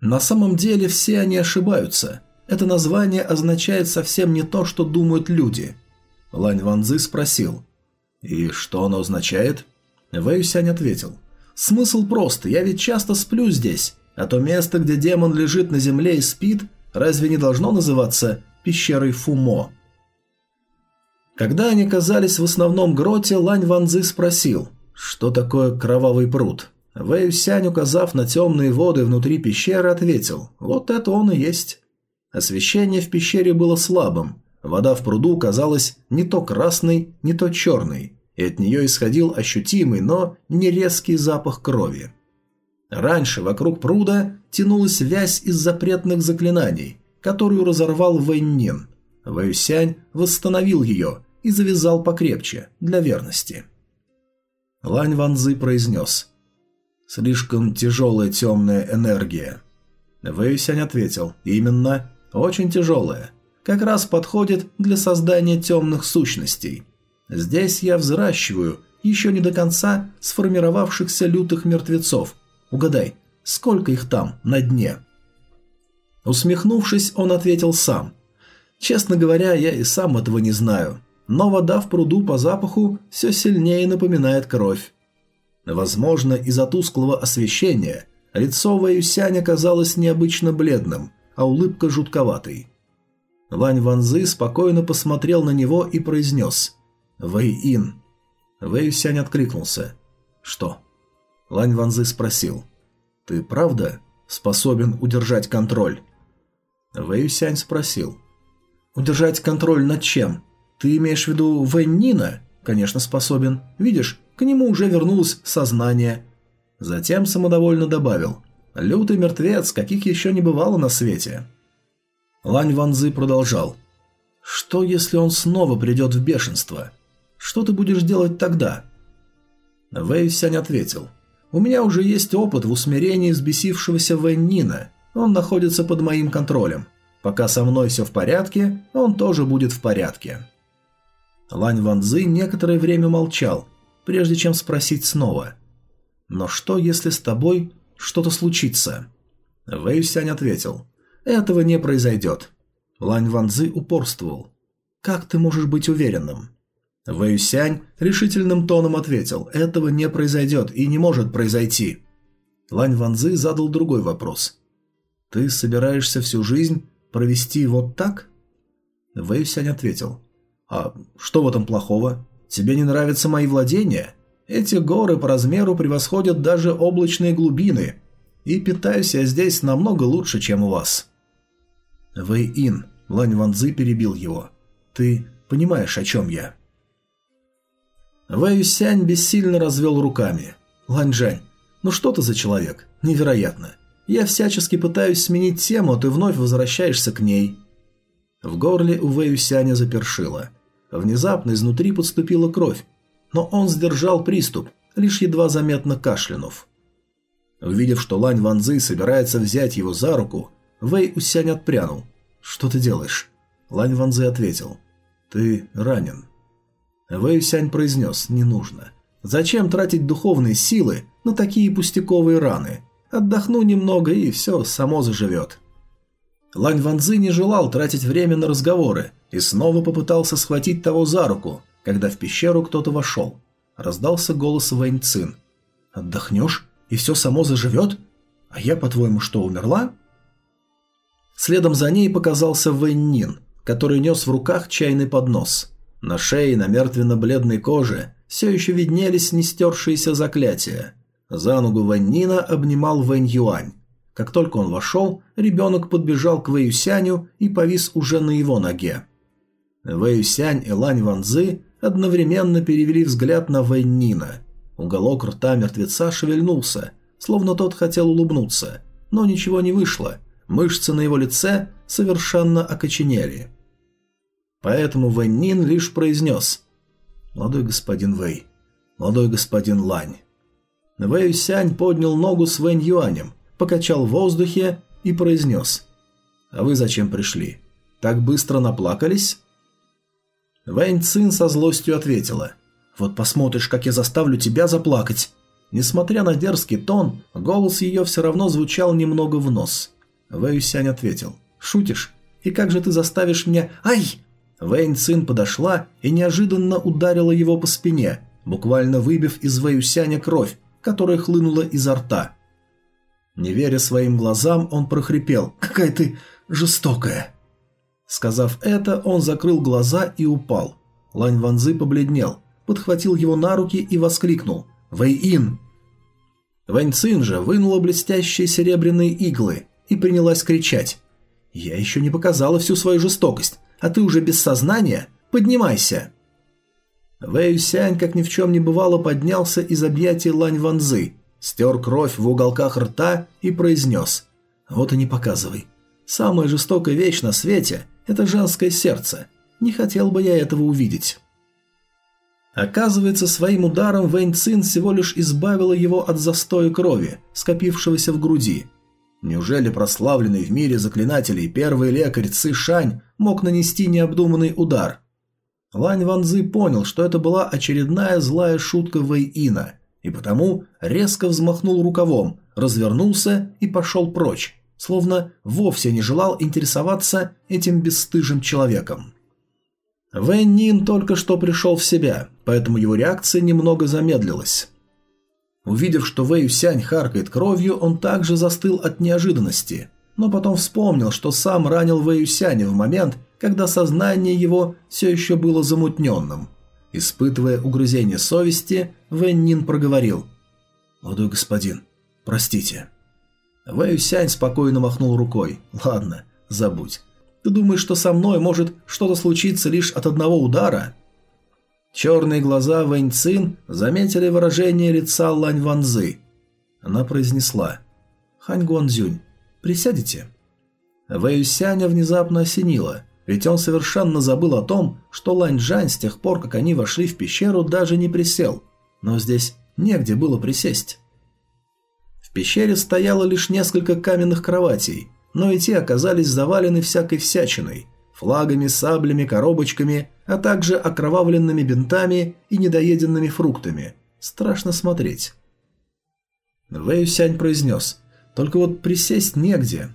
На самом деле все они ошибаются. Это название означает совсем не то, что думают люди. Лань Ванзы спросил. «И что оно означает?» Вэй Сянь ответил. «Смысл прост, я ведь часто сплю здесь, а то место, где демон лежит на земле и спит, разве не должно называться пещерой Фумо?» Когда они оказались в основном гроте, Лань Ванзы спросил, что такое кровавый пруд. Вэй Сянь, указав на темные воды внутри пещеры, ответил, вот это он и есть. Освещение в пещере было слабым, вода в пруду казалась не то красной, не то черной. и от нее исходил ощутимый, но не резкий запах крови. Раньше вокруг пруда тянулась вязь из запретных заклинаний, которую разорвал Вэньнин. Вэйсянь восстановил ее и завязал покрепче, для верности. Лань Ванзы произнес «Слишком тяжелая темная энергия». Вэйсянь ответил «Именно, очень тяжелая. Как раз подходит для создания темных сущностей. Здесь я взращиваю еще не до конца сформировавшихся лютых мертвецов. Угадай, сколько их там, на дне?» Усмехнувшись, он ответил сам. «Честно говоря, я и сам этого не знаю но вода в пруду по запаху все сильнее напоминает кровь. Возможно, из-за тусклого освещения лицо Вэюсяня казалось необычно бледным, а улыбка жутковатой. Лань Ванзы спокойно посмотрел на него и произнес «Вэй-Ин». Вэюсянь откликнулся. «Что?» Лань Ванзы спросил «Ты правда способен удержать контроль?» Вэюсянь спросил «Удержать контроль над чем?» Ты имеешь в виду Вэнь Конечно, способен. Видишь, к нему уже вернулось сознание. Затем самодовольно добавил. Лютый мертвец, каких еще не бывало на свете. Лань Ванзы продолжал. Что, если он снова придет в бешенство? Что ты будешь делать тогда? Вэй Сянь ответил. У меня уже есть опыт в усмирении взбесившегося Вэнь Он находится под моим контролем. Пока со мной все в порядке, он тоже будет в порядке. Лань Ванзы некоторое время молчал, прежде чем спросить снова. «Но что, если с тобой что-то случится?» Вэй Сянь ответил. «Этого не произойдет». Лань Ванзы упорствовал. «Как ты можешь быть уверенным?» Вэй Сянь решительным тоном ответил. «Этого не произойдет и не может произойти». Лань Ванзы задал другой вопрос. «Ты собираешься всю жизнь провести вот так?» Вэй Сянь ответил. «А что в этом плохого? Тебе не нравятся мои владения? Эти горы по размеру превосходят даже облачные глубины, и питаюсь я здесь намного лучше, чем у вас». «Вэй-Ин», — Лань Ванзы перебил его, — «ты понимаешь, о чем я?» Вэй Сянь бессильно развел руками. «Лань-Жань, ну что ты за человек? Невероятно. Я всячески пытаюсь сменить тему, а ты вновь возвращаешься к ней». В горле у Вэюсяня запершило. Внезапно изнутри подступила кровь, но он сдержал приступ, лишь едва заметно кашлянув. Увидев, что Лань Ванзы собирается взять его за руку, Вэй Усянь отпрянул. «Что ты делаешь?» Лань Ванзы ответил. «Ты ранен». Вэй Усянь произнес «Не нужно». «Зачем тратить духовные силы на такие пустяковые раны? Отдохну немного, и все само заживет». Лань Ванзы не желал тратить время на разговоры и снова попытался схватить того за руку, когда в пещеру кто-то вошел. Раздался голос Вэнь Цин. «Отдохнешь, и все само заживет? А я, по-твоему, что, умерла?» Следом за ней показался Вэнь Нин, который нес в руках чайный поднос. На шее, на мертвенно-бледной коже все еще виднелись нестершиеся заклятия. За ногу Вэнь Нина обнимал Вэнь Юань, как только он вошел, ребенок подбежал к Вэюсяню и повис уже на его ноге. Вэюсянь и Лань Ванзы одновременно перевели взгляд на Вэньнина. Уголок рта мертвеца шевельнулся, словно тот хотел улыбнуться, но ничего не вышло, мышцы на его лице совершенно окоченели. Поэтому Вэньнин лишь произнес «Молодой господин Вэй, молодой господин Лань». Вэйюсянь поднял ногу с Вэнь Юанем – покачал в воздухе и произнес. «А вы зачем пришли? Так быстро наплакались?» Вэнь Цин со злостью ответила. «Вот посмотришь, как я заставлю тебя заплакать». Несмотря на дерзкий тон, голос ее все равно звучал немного в нос. Вэй Сянь ответил. «Шутишь? И как же ты заставишь меня... Ай!» Вэнь Цин подошла и неожиданно ударила его по спине, буквально выбив из Вэюсяня кровь, которая хлынула изо рта. Не веря своим глазам, он прохрипел «Какая ты жестокая!» Сказав это, он закрыл глаза и упал. Лань Ванзы побледнел, подхватил его на руки и воскликнул «Вэй-Ин!». Вэнь Цин же вынула блестящие серебряные иглы и принялась кричать «Я еще не показала всю свою жестокость, а ты уже без сознания? Поднимайся!» Вэй Сянь, как ни в чем не бывало, поднялся из объятий Лань Ванзы, стер кровь в уголках рта и произнес «Вот и не показывай. Самая жестокая вещь на свете – это женское сердце. Не хотел бы я этого увидеть». Оказывается, своим ударом Вэнь Цин всего лишь избавила его от застоя крови, скопившегося в груди. Неужели прославленный в мире заклинателей первый лекарь Ци Шань мог нанести необдуманный удар? Лань Ванзы понял, что это была очередная злая шутка Вэй Ина, и потому резко взмахнул рукавом, развернулся и пошел прочь, словно вовсе не желал интересоваться этим бесстыжим человеком. Вэнь Нин только что пришел в себя, поэтому его реакция немного замедлилась. Увидев, что Вэй Сянь харкает кровью, он также застыл от неожиданности, но потом вспомнил, что сам ранил Вэй Сяня в момент, когда сознание его все еще было замутненным. Испытывая угрызение совести, Вэнь Нин проговорил «Молодой господин, простите». Вэй Сянь спокойно махнул рукой «Ладно, забудь. Ты думаешь, что со мной может что-то случиться лишь от одного удара?» Черные глаза Вэнь Цин заметили выражение лица Лань Ванзы. Она произнесла «Хань Гуанзюнь, присядете?» Вэй Сяня внезапно осенило, ведь он совершенно забыл о том, что Лань Джань с тех пор, как они вошли в пещеру, даже не присел. Но здесь негде было присесть. В пещере стояло лишь несколько каменных кроватей, но и те оказались завалены всякой всячиной – флагами, саблями, коробочками, а также окровавленными бинтами и недоеденными фруктами. Страшно смотреть. Вэй Сянь произнес «Только вот присесть негде».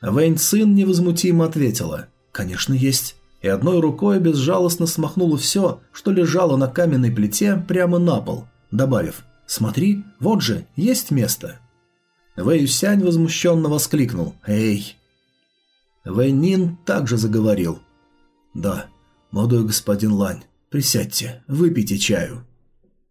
Вэнь Цин невозмутимо ответила «Конечно есть» и одной рукой безжалостно смахнула все, что лежало на каменной плите прямо на пол, добавив «Смотри, вот же, есть место». Вэй Сянь возмущенно воскликнул «Эй!». Вэй Нин также заговорил «Да, молодой господин Лань, присядьте, выпейте чаю».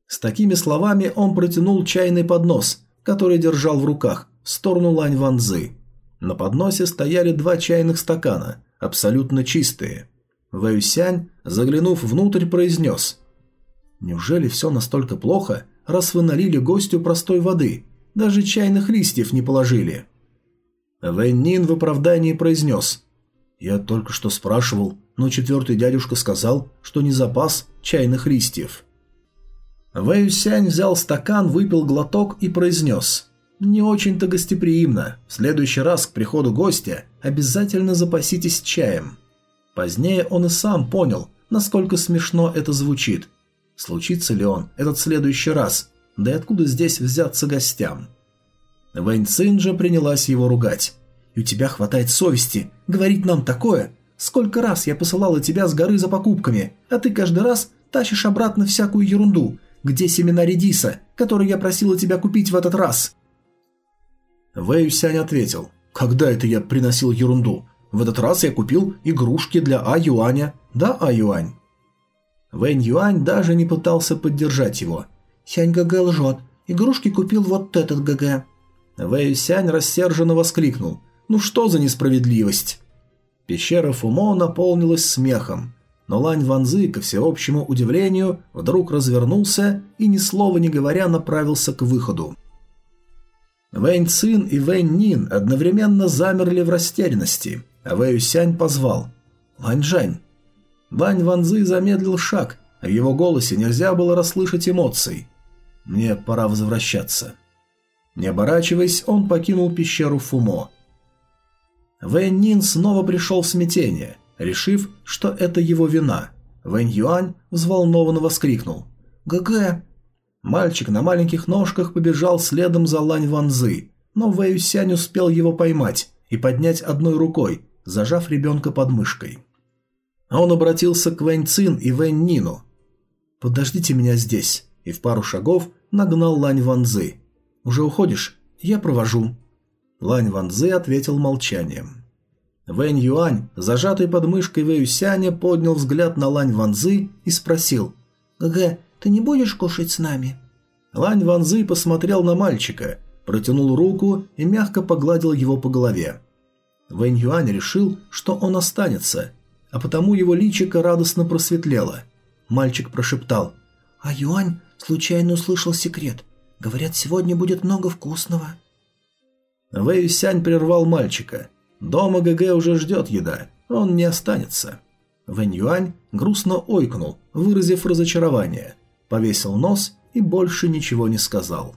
С такими словами он протянул чайный поднос, который держал в руках, в сторону Лань Ванзы. На подносе стояли два чайных стакана, абсолютно чистые. Вэюсянь, заглянув внутрь, произнес «Неужели все настолько плохо, раз вы налили гостю простой воды?» Даже чайных листьев не положили. Вэнь в оправдании произнес. «Я только что спрашивал, но четвертый дядюшка сказал, что не запас чайных листьев». Вэй Сянь взял стакан, выпил глоток и произнес. «Не очень-то гостеприимно. В следующий раз к приходу гостя обязательно запаситесь чаем». Позднее он и сам понял, насколько смешно это звучит. Случится ли он этот следующий раз, да и откуда здесь взяться гостям? Вэнь Цин же принялась его ругать. «И у тебя хватает совести говорить нам такое? Сколько раз я посылала тебя с горы за покупками, а ты каждый раз тащишь обратно всякую ерунду. Где семена редиса, которые я просила тебя купить в этот раз?» Вэй Сянь ответил. «Когда это я приносил ерунду? В этот раз я купил игрушки для А Юаня. Да, А Юань?» Вэнь Юань даже не пытался поддержать его – Сянь ГГ лжет. Игрушки купил вот этот ГГ». Вэй Сянь рассерженно воскликнул. «Ну что за несправедливость?» Пещера Фумо наполнилась смехом, но Лань Ванзы, ко всеобщему удивлению, вдруг развернулся и, ни слова не говоря, направился к выходу. Вэнь Цин и Вэнь Нин одновременно замерли в растерянности, а Вэй Сянь позвал «Лань Жань». Лань Ванзы замедлил шаг, а в его голосе нельзя было расслышать эмоций – мне пора возвращаться. Не оборачиваясь, он покинул пещеру Фумо. Вэнь Нин снова пришел в смятение, решив, что это его вина. Вэнь Юань взволнованно воскликнул. «ГГ!» Мальчик на маленьких ножках побежал следом за Лань Ванзы, но Вэй Сянь успел его поймать и поднять одной рукой, зажав ребенка под мышкой. Он обратился к Вэнь Цин и Вэнь Нину. «Подождите меня здесь и в пару шагов нагнал Лань Ванзы. «Уже уходишь? Я провожу». Лань Ванзы ответил молчанием. Вэнь Юань, зажатый под мышкой Вэюсяня, поднял взгляд на Лань Ванзы и спросил. «ГГ, ты не будешь кушать с нами?» Лань Ванзы посмотрел на мальчика, протянул руку и мягко погладил его по голове. Вэнь Юань решил, что он останется, а потому его личико радостно просветлело – мальчик прошептал.
«А Юань случайно услышал секрет. Говорят, сегодня будет много вкусного».
Вэй Сянь прервал мальчика. Дома ГГ уже ждет еда, он не останется. Вэнь Юань грустно ойкнул, выразив разочарование, повесил нос и больше ничего не сказал.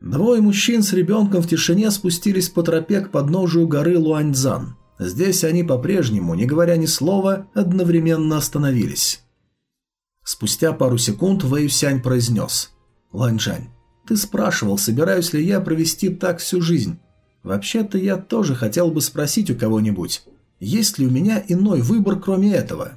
Двое мужчин с ребенком в тишине спустились по тропе к подножию горы Луаньцзан. Здесь они по-прежнему, не говоря ни слова, одновременно остановились. Спустя пару секунд Вэй Сянь произнес. «Ланьжань, ты спрашивал, собираюсь ли я провести так всю жизнь. Вообще-то я тоже хотел бы спросить у кого-нибудь, есть ли у меня иной выбор, кроме этого?»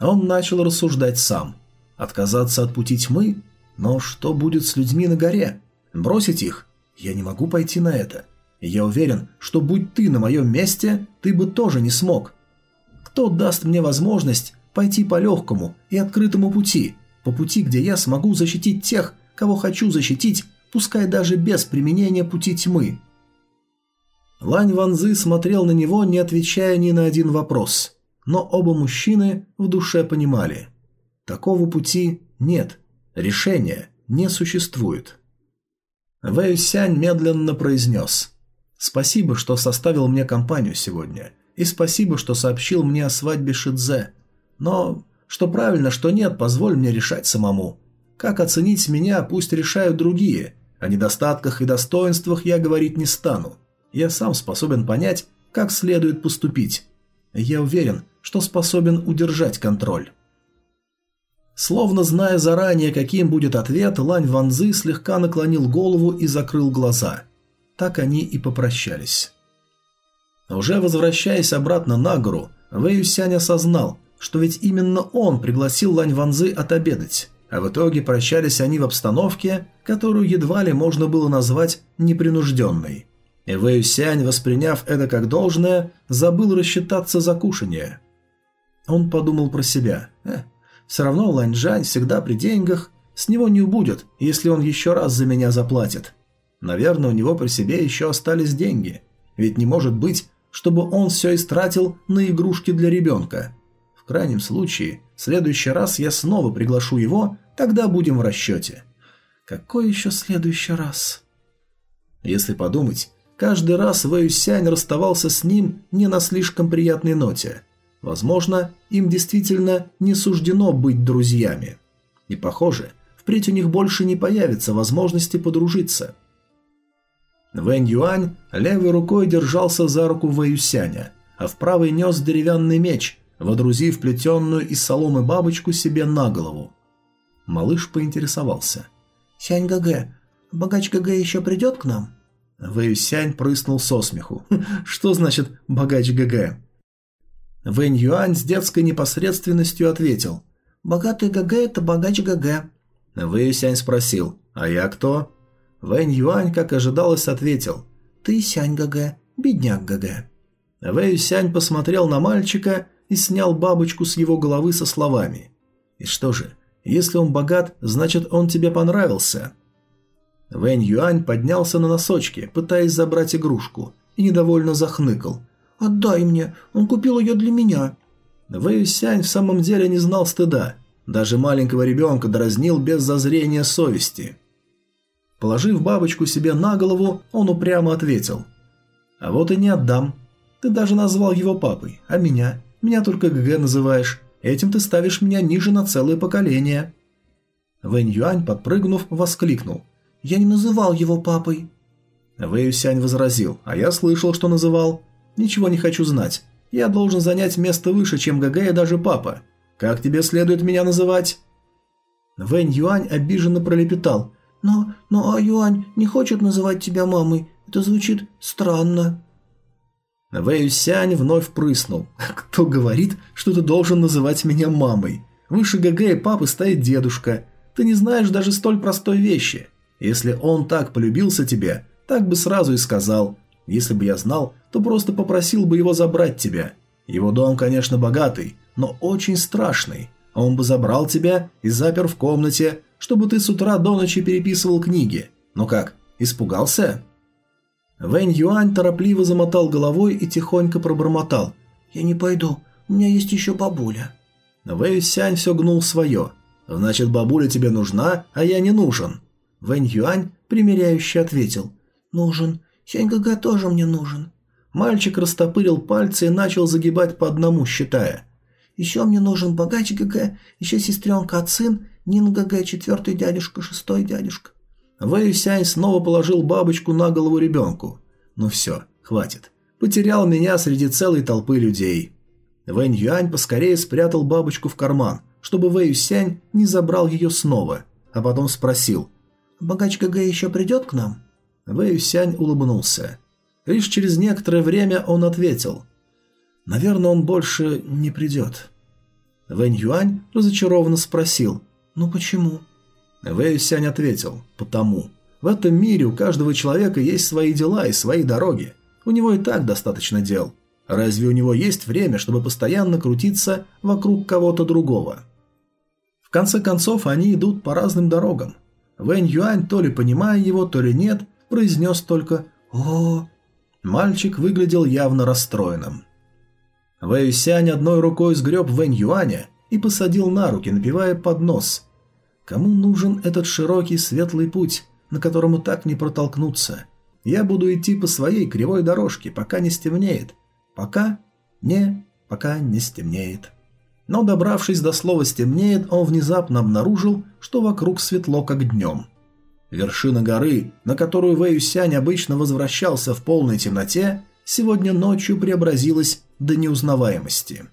Он начал рассуждать сам. Отказаться от пути тьмы? Но что будет с людьми на горе? Бросить их? Я не могу пойти на это. Я уверен, что будь ты на моем месте, ты бы тоже не смог. Кто даст мне возможность пойти по легкому и открытому пути, по пути, где я смогу защитить тех, кого хочу защитить, пускай даже без применения пути тьмы. Лань Ванзы смотрел на него, не отвечая ни на один вопрос, но оба мужчины в душе понимали. Такого пути нет, решения не существует. Вэй Сянь медленно произнес «Спасибо, что составил мне компанию сегодня, и спасибо, что сообщил мне о свадьбе Шидзе. Но что правильно, что нет, позволь мне решать самому. Как оценить меня, пусть решают другие. О недостатках и достоинствах я говорить не стану. Я сам способен понять, как следует поступить. Я уверен, что способен удержать контроль. Словно зная заранее, каким будет ответ, Лань Ванзы слегка наклонил голову и закрыл глаза. Так они и попрощались. Уже возвращаясь обратно на гору, Вэй Сянь осознал, что ведь именно он пригласил Лань Ванзы отобедать. А в итоге прощались они в обстановке, которую едва ли можно было назвать непринужденной. И Вэй Сянь, восприняв это как должное, забыл рассчитаться за кушание. Он подумал про себя. «Э, все равно Лань Жань всегда при деньгах, с него не убудет, если он еще раз за меня заплатит. Наверное, у него при себе еще остались деньги. Ведь не может быть, чтобы он все истратил на игрушки для ребенка. В крайнем случае, в следующий раз я снова приглашу его, тогда будем в расчете. Какой еще следующий раз? Если подумать, каждый раз Вэй Сянь расставался с ним не на слишком приятной ноте. Возможно, им действительно не суждено быть друзьями. И похоже, впредь у них больше не появится возможности подружиться. Вэнь Юань левой рукой держался за руку Вэюсяня, а в правой нес деревянный меч, водрузив плетенную из соломы бабочку себе на голову. Малыш поинтересовался.
«Сянь гэгэ, богач гэгэ еще придет к нам?»
Вэйсянь прыснул со смеху. <laughs> «Что значит «богач гэгэ»?» Вэнь Юань с детской непосредственностью ответил.
«Богатый гэгэ – это богач гэгэ».
Вэйсянь спросил. «А я кто?» Вэнь Юань, как ожидалось, ответил.
«Ты Сянь гэгэ, бедняк гэгэ».
Вэй Сянь посмотрел на мальчика и снял бабочку с его головы со словами. «И что же, если он богат, значит он тебе понравился. Вэнь Юань поднялся на носочки, пытаясь забрать игрушку, и недовольно захныкал.
«Отдай мне, он купил ее для меня».
Вэй Сянь в самом деле не знал стыда. Даже маленького ребенка дразнил без зазрения совести. Положив бабочку себе на голову, он упрямо ответил. «А вот и не отдам. Ты даже назвал его папой, а меня? Меня только ГГ называешь. Этим ты ставишь меня ниже на целое поколение». Вэнь Юань, подпрыгнув, воскликнул.
«Я не называл его папой».
Вэй Сянь возразил. «А я слышал, что называл. Ничего не хочу знать. Я должен занять место выше, чем ГГ и даже папа. Как тебе следует меня называть?» Вэнь Юань обиженно пролепетал.
«Но, но А Юань не хочет называть тебя мамой. Это звучит странно».
Вэй Сянь вновь прыснул. «Кто говорит, что ты должен называть меня мамой? Выше ГГ и папы стоит дедушка. Ты не знаешь даже столь простой вещи. Если он так полюбился тебе, так бы сразу и сказал. Если бы я знал, то просто попросил бы его забрать тебя. Его дом, конечно, богатый, но очень страшный. Он бы забрал тебя и запер в комнате, чтобы ты с утра до ночи переписывал книги. Ну как, испугался?» Вэнь Юань торопливо замотал головой и тихонько пробормотал.
«Я не пойду, у меня есть еще бабуля».
Вэй Сянь все гнул свое. «Значит, бабуля тебе нужна, а я не нужен».
Вэнь Юань примиряюще ответил. «Нужен. Сянь Гага тоже мне нужен».
Мальчик растопырил пальцы и начал загибать по одному, считая.
«Еще мне нужен богач ГГ, еще сестренка Ацин, Нин ГГ, четвертый дядюшка, шестой дядюшка».
Вэй Сянь снова положил бабочку на голову ребенку. «Ну все, хватит. Потерял меня среди целой толпы людей». Вэнь Юань поскорее спрятал бабочку в карман, чтобы Вэй Сянь не забрал ее снова, а потом спросил.
«Богач ГГ еще придет к нам?»
Вэй Сянь улыбнулся. Лишь через некоторое время он ответил. «Наверное, он больше не придет». Вэнь Юань разочарованно спросил. «Ну почему?» Вэй Сянь ответил. «Потому. В этом мире у каждого человека есть свои дела и свои дороги. У него и так достаточно дел. Разве у него есть время, чтобы постоянно крутиться вокруг кого-то другого? В конце концов, они идут по разным дорогам. Вэнь Юань, то ли понимая его, то ли нет, произнес только «О». Мальчик выглядел явно расстроенным. Вэй Сянь одной рукой сгреб Вэнь Юаня и посадил на руки, напивая под нос. Кому нужен этот широкий светлый путь, на котором и так не протолкнуться? Я буду идти по своей кривой дорожке, пока не стемнеет, Пока? Не, пока не стемнеет. Но добравшись до слова «стемнеет», он внезапно обнаружил, что вокруг светло, как днем. Вершина горы, на которую Вэйюсянь обычно возвращался в полной темноте, сегодня ночью преобразилась до неузнаваемости.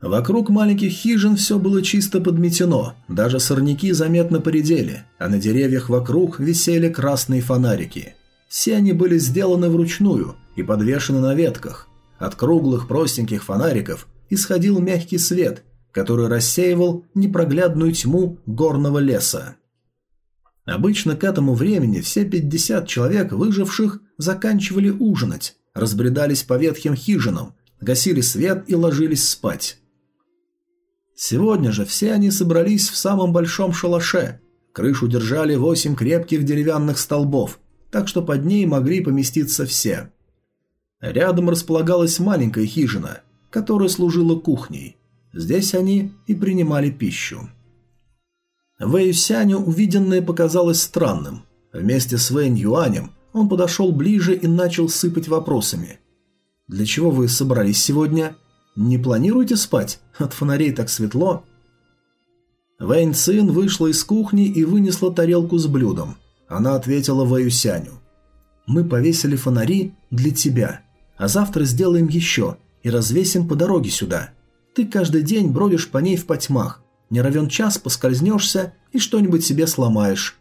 Вокруг маленьких хижин все было чисто подметено, даже сорняки заметно поредели, а на деревьях вокруг висели красные фонарики. Все они были сделаны вручную и подвешены на ветках, от круглых простеньких фонариков исходил мягкий свет, который рассеивал непроглядную тьму горного леса. Обычно к этому времени все 50 человек выживших заканчивали ужинать, разбредались по ветхим хижинам, гасили свет и ложились спать. Сегодня же все они собрались в самом большом шалаше. Крышу держали восемь крепких деревянных столбов, так что под ней могли поместиться все. Рядом располагалась маленькая хижина, которая служила кухней. Здесь они и принимали пищу. Вэйюсяню увиденное показалось странным. Вместе с Вэнь Юанем он подошел ближе и начал сыпать вопросами. «Для чего вы собрались сегодня? Не планируете спать? От фонарей так светло». Вэнь Цин вышла из кухни и вынесла тарелку с блюдом. Она ответила Вэйюсяню. «Мы повесили фонари для тебя а завтра сделаем еще и развесим по дороге сюда. Ты каждый день бродишь по ней в потьмах, не равен час поскользнешься и что-нибудь себе сломаешь».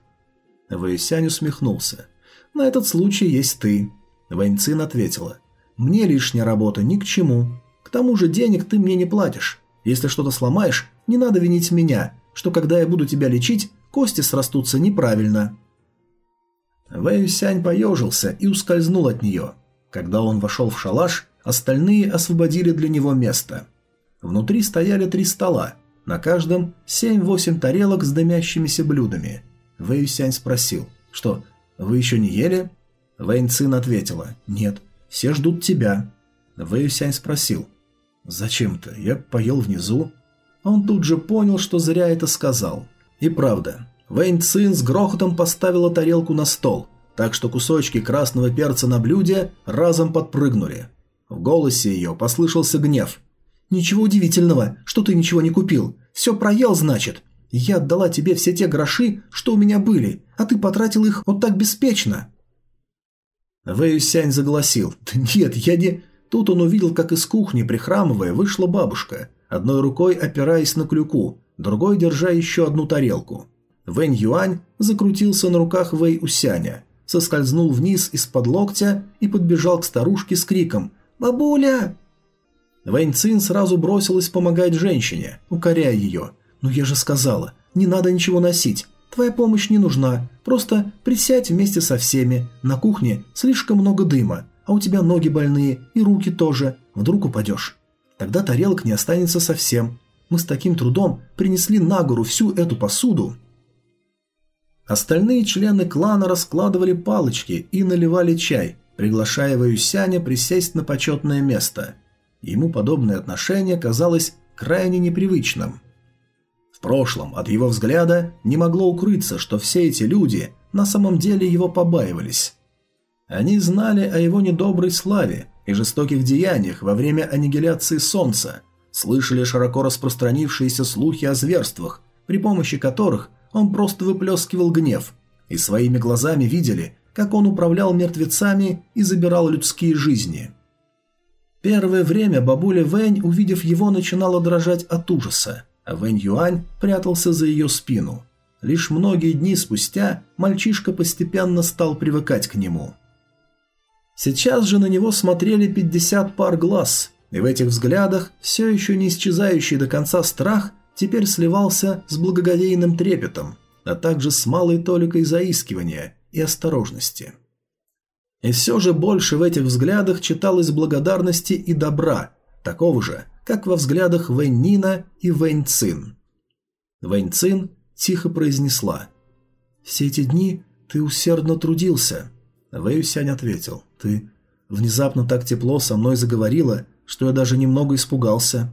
Вэйсянь усмехнулся. «На этот случай есть ты». Вэньцин ответила. «Мне лишняя работа ни к чему. К тому же денег ты мне не платишь. Если что-то сломаешь, не надо винить меня, что когда я буду тебя лечить, кости срастутся неправильно». Вэйсянь поежился и ускользнул от нее. Когда он вошел в шалаш, остальные освободили для него место. Внутри стояли три стола, на каждом семь-восемь тарелок с дымящимися блюдами. Вэй Сянь спросил, что, вы еще не ели? Вэнь Цин ответила, нет, все ждут тебя. Вэй Сянь спросил, зачем-то, я поел внизу. Он тут же понял, что зря это сказал. И правда, Вэнь Цин с грохотом поставила тарелку на стол, так что кусочки красного перца на блюде разом подпрыгнули. В голосе ее послышался гнев. «Ничего удивительного, что ты ничего не купил. Все проел, значит. Я отдала тебе все те гроши, что у меня были, а ты потратил их вот так беспечно». Вэйюсянь загласил. «Да нет, я не...» Тут он увидел, как из кухни, прихрамывая, вышла бабушка, одной рукой опираясь на клюку, другой держа еще одну тарелку. Вэнь Юань закрутился на руках Вэй Усяня, соскользнул вниз из-под локтя и подбежал к старушке с криком «Бабуля!». Вэнь Цин сразу бросилась помогать женщине, укоряя ее. «Ну я же сказала, не надо ничего носить. Твоя помощь не нужна. Просто присядь вместе со всеми. На кухне слишком много дыма, а у тебя ноги больные и руки тоже. Вдруг упадешь. Тогда тарелок не останется совсем. Мы с таким трудом принесли на гору всю эту посуду». Остальные члены клана раскладывали палочки и наливали чай, приглашая Ваюсяня присесть на почетное место. Ему подобное отношение казалось крайне непривычным. В прошлом от его взгляда не могло укрыться, что все эти люди на самом деле его побаивались. Они знали о его недоброй славе и жестоких деяниях во время аннигиляции Солнца, слышали широко распространившиеся слухи о зверствах, при помощи которых он просто выплескивал гнев, и своими глазами видели, как он управлял мертвецами и забирал людские жизни. Первое время бабуля Вэнь, увидев его, начинала дрожать от ужаса, а Вэнь Юань прятался за ее спину. Лишь многие дни спустя мальчишка постепенно стал привыкать к нему. Сейчас же на него смотрели 50 пар глаз, и в этих взглядах все еще не исчезающий до конца страх теперь сливался с благоговейным трепетом, а также с малой толикой заискивания и осторожности. И все же больше в этих взглядах читалось благодарности и добра, такого же, как во взглядах Вэнь Нина и Вэнь Цин. Вэнь Цин тихо произнесла «Все эти дни ты усердно трудился». Вэй Сянь ответил «Ты внезапно так тепло со мной заговорила, что я даже немного испугался».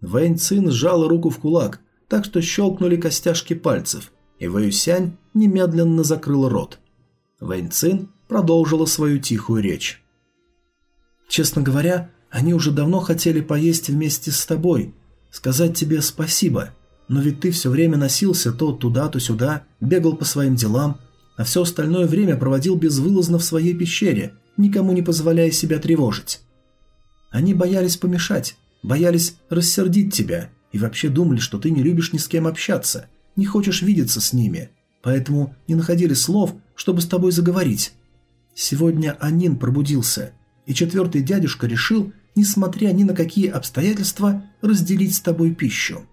Вэнь Цин сжала руку в кулак, так что щелкнули костяшки пальцев, и Вэй Сянь немедленно закрыл рот. Вэнь Цин продолжила свою тихую речь. «Честно говоря, они уже давно хотели поесть вместе с тобой, сказать тебе спасибо, но ведь ты все время носился то туда, то сюда, бегал по своим делам, а все остальное время проводил безвылазно в своей пещере, никому не позволяя себя тревожить. Они боялись помешать, боялись рассердить тебя и вообще думали, что ты не любишь ни с кем общаться, не хочешь видеться с ними, поэтому не находили слов, чтобы с тобой заговорить. Сегодня Анин пробудился, и четвертый дядюшка решил, несмотря ни на какие обстоятельства, разделить с тобой пищу.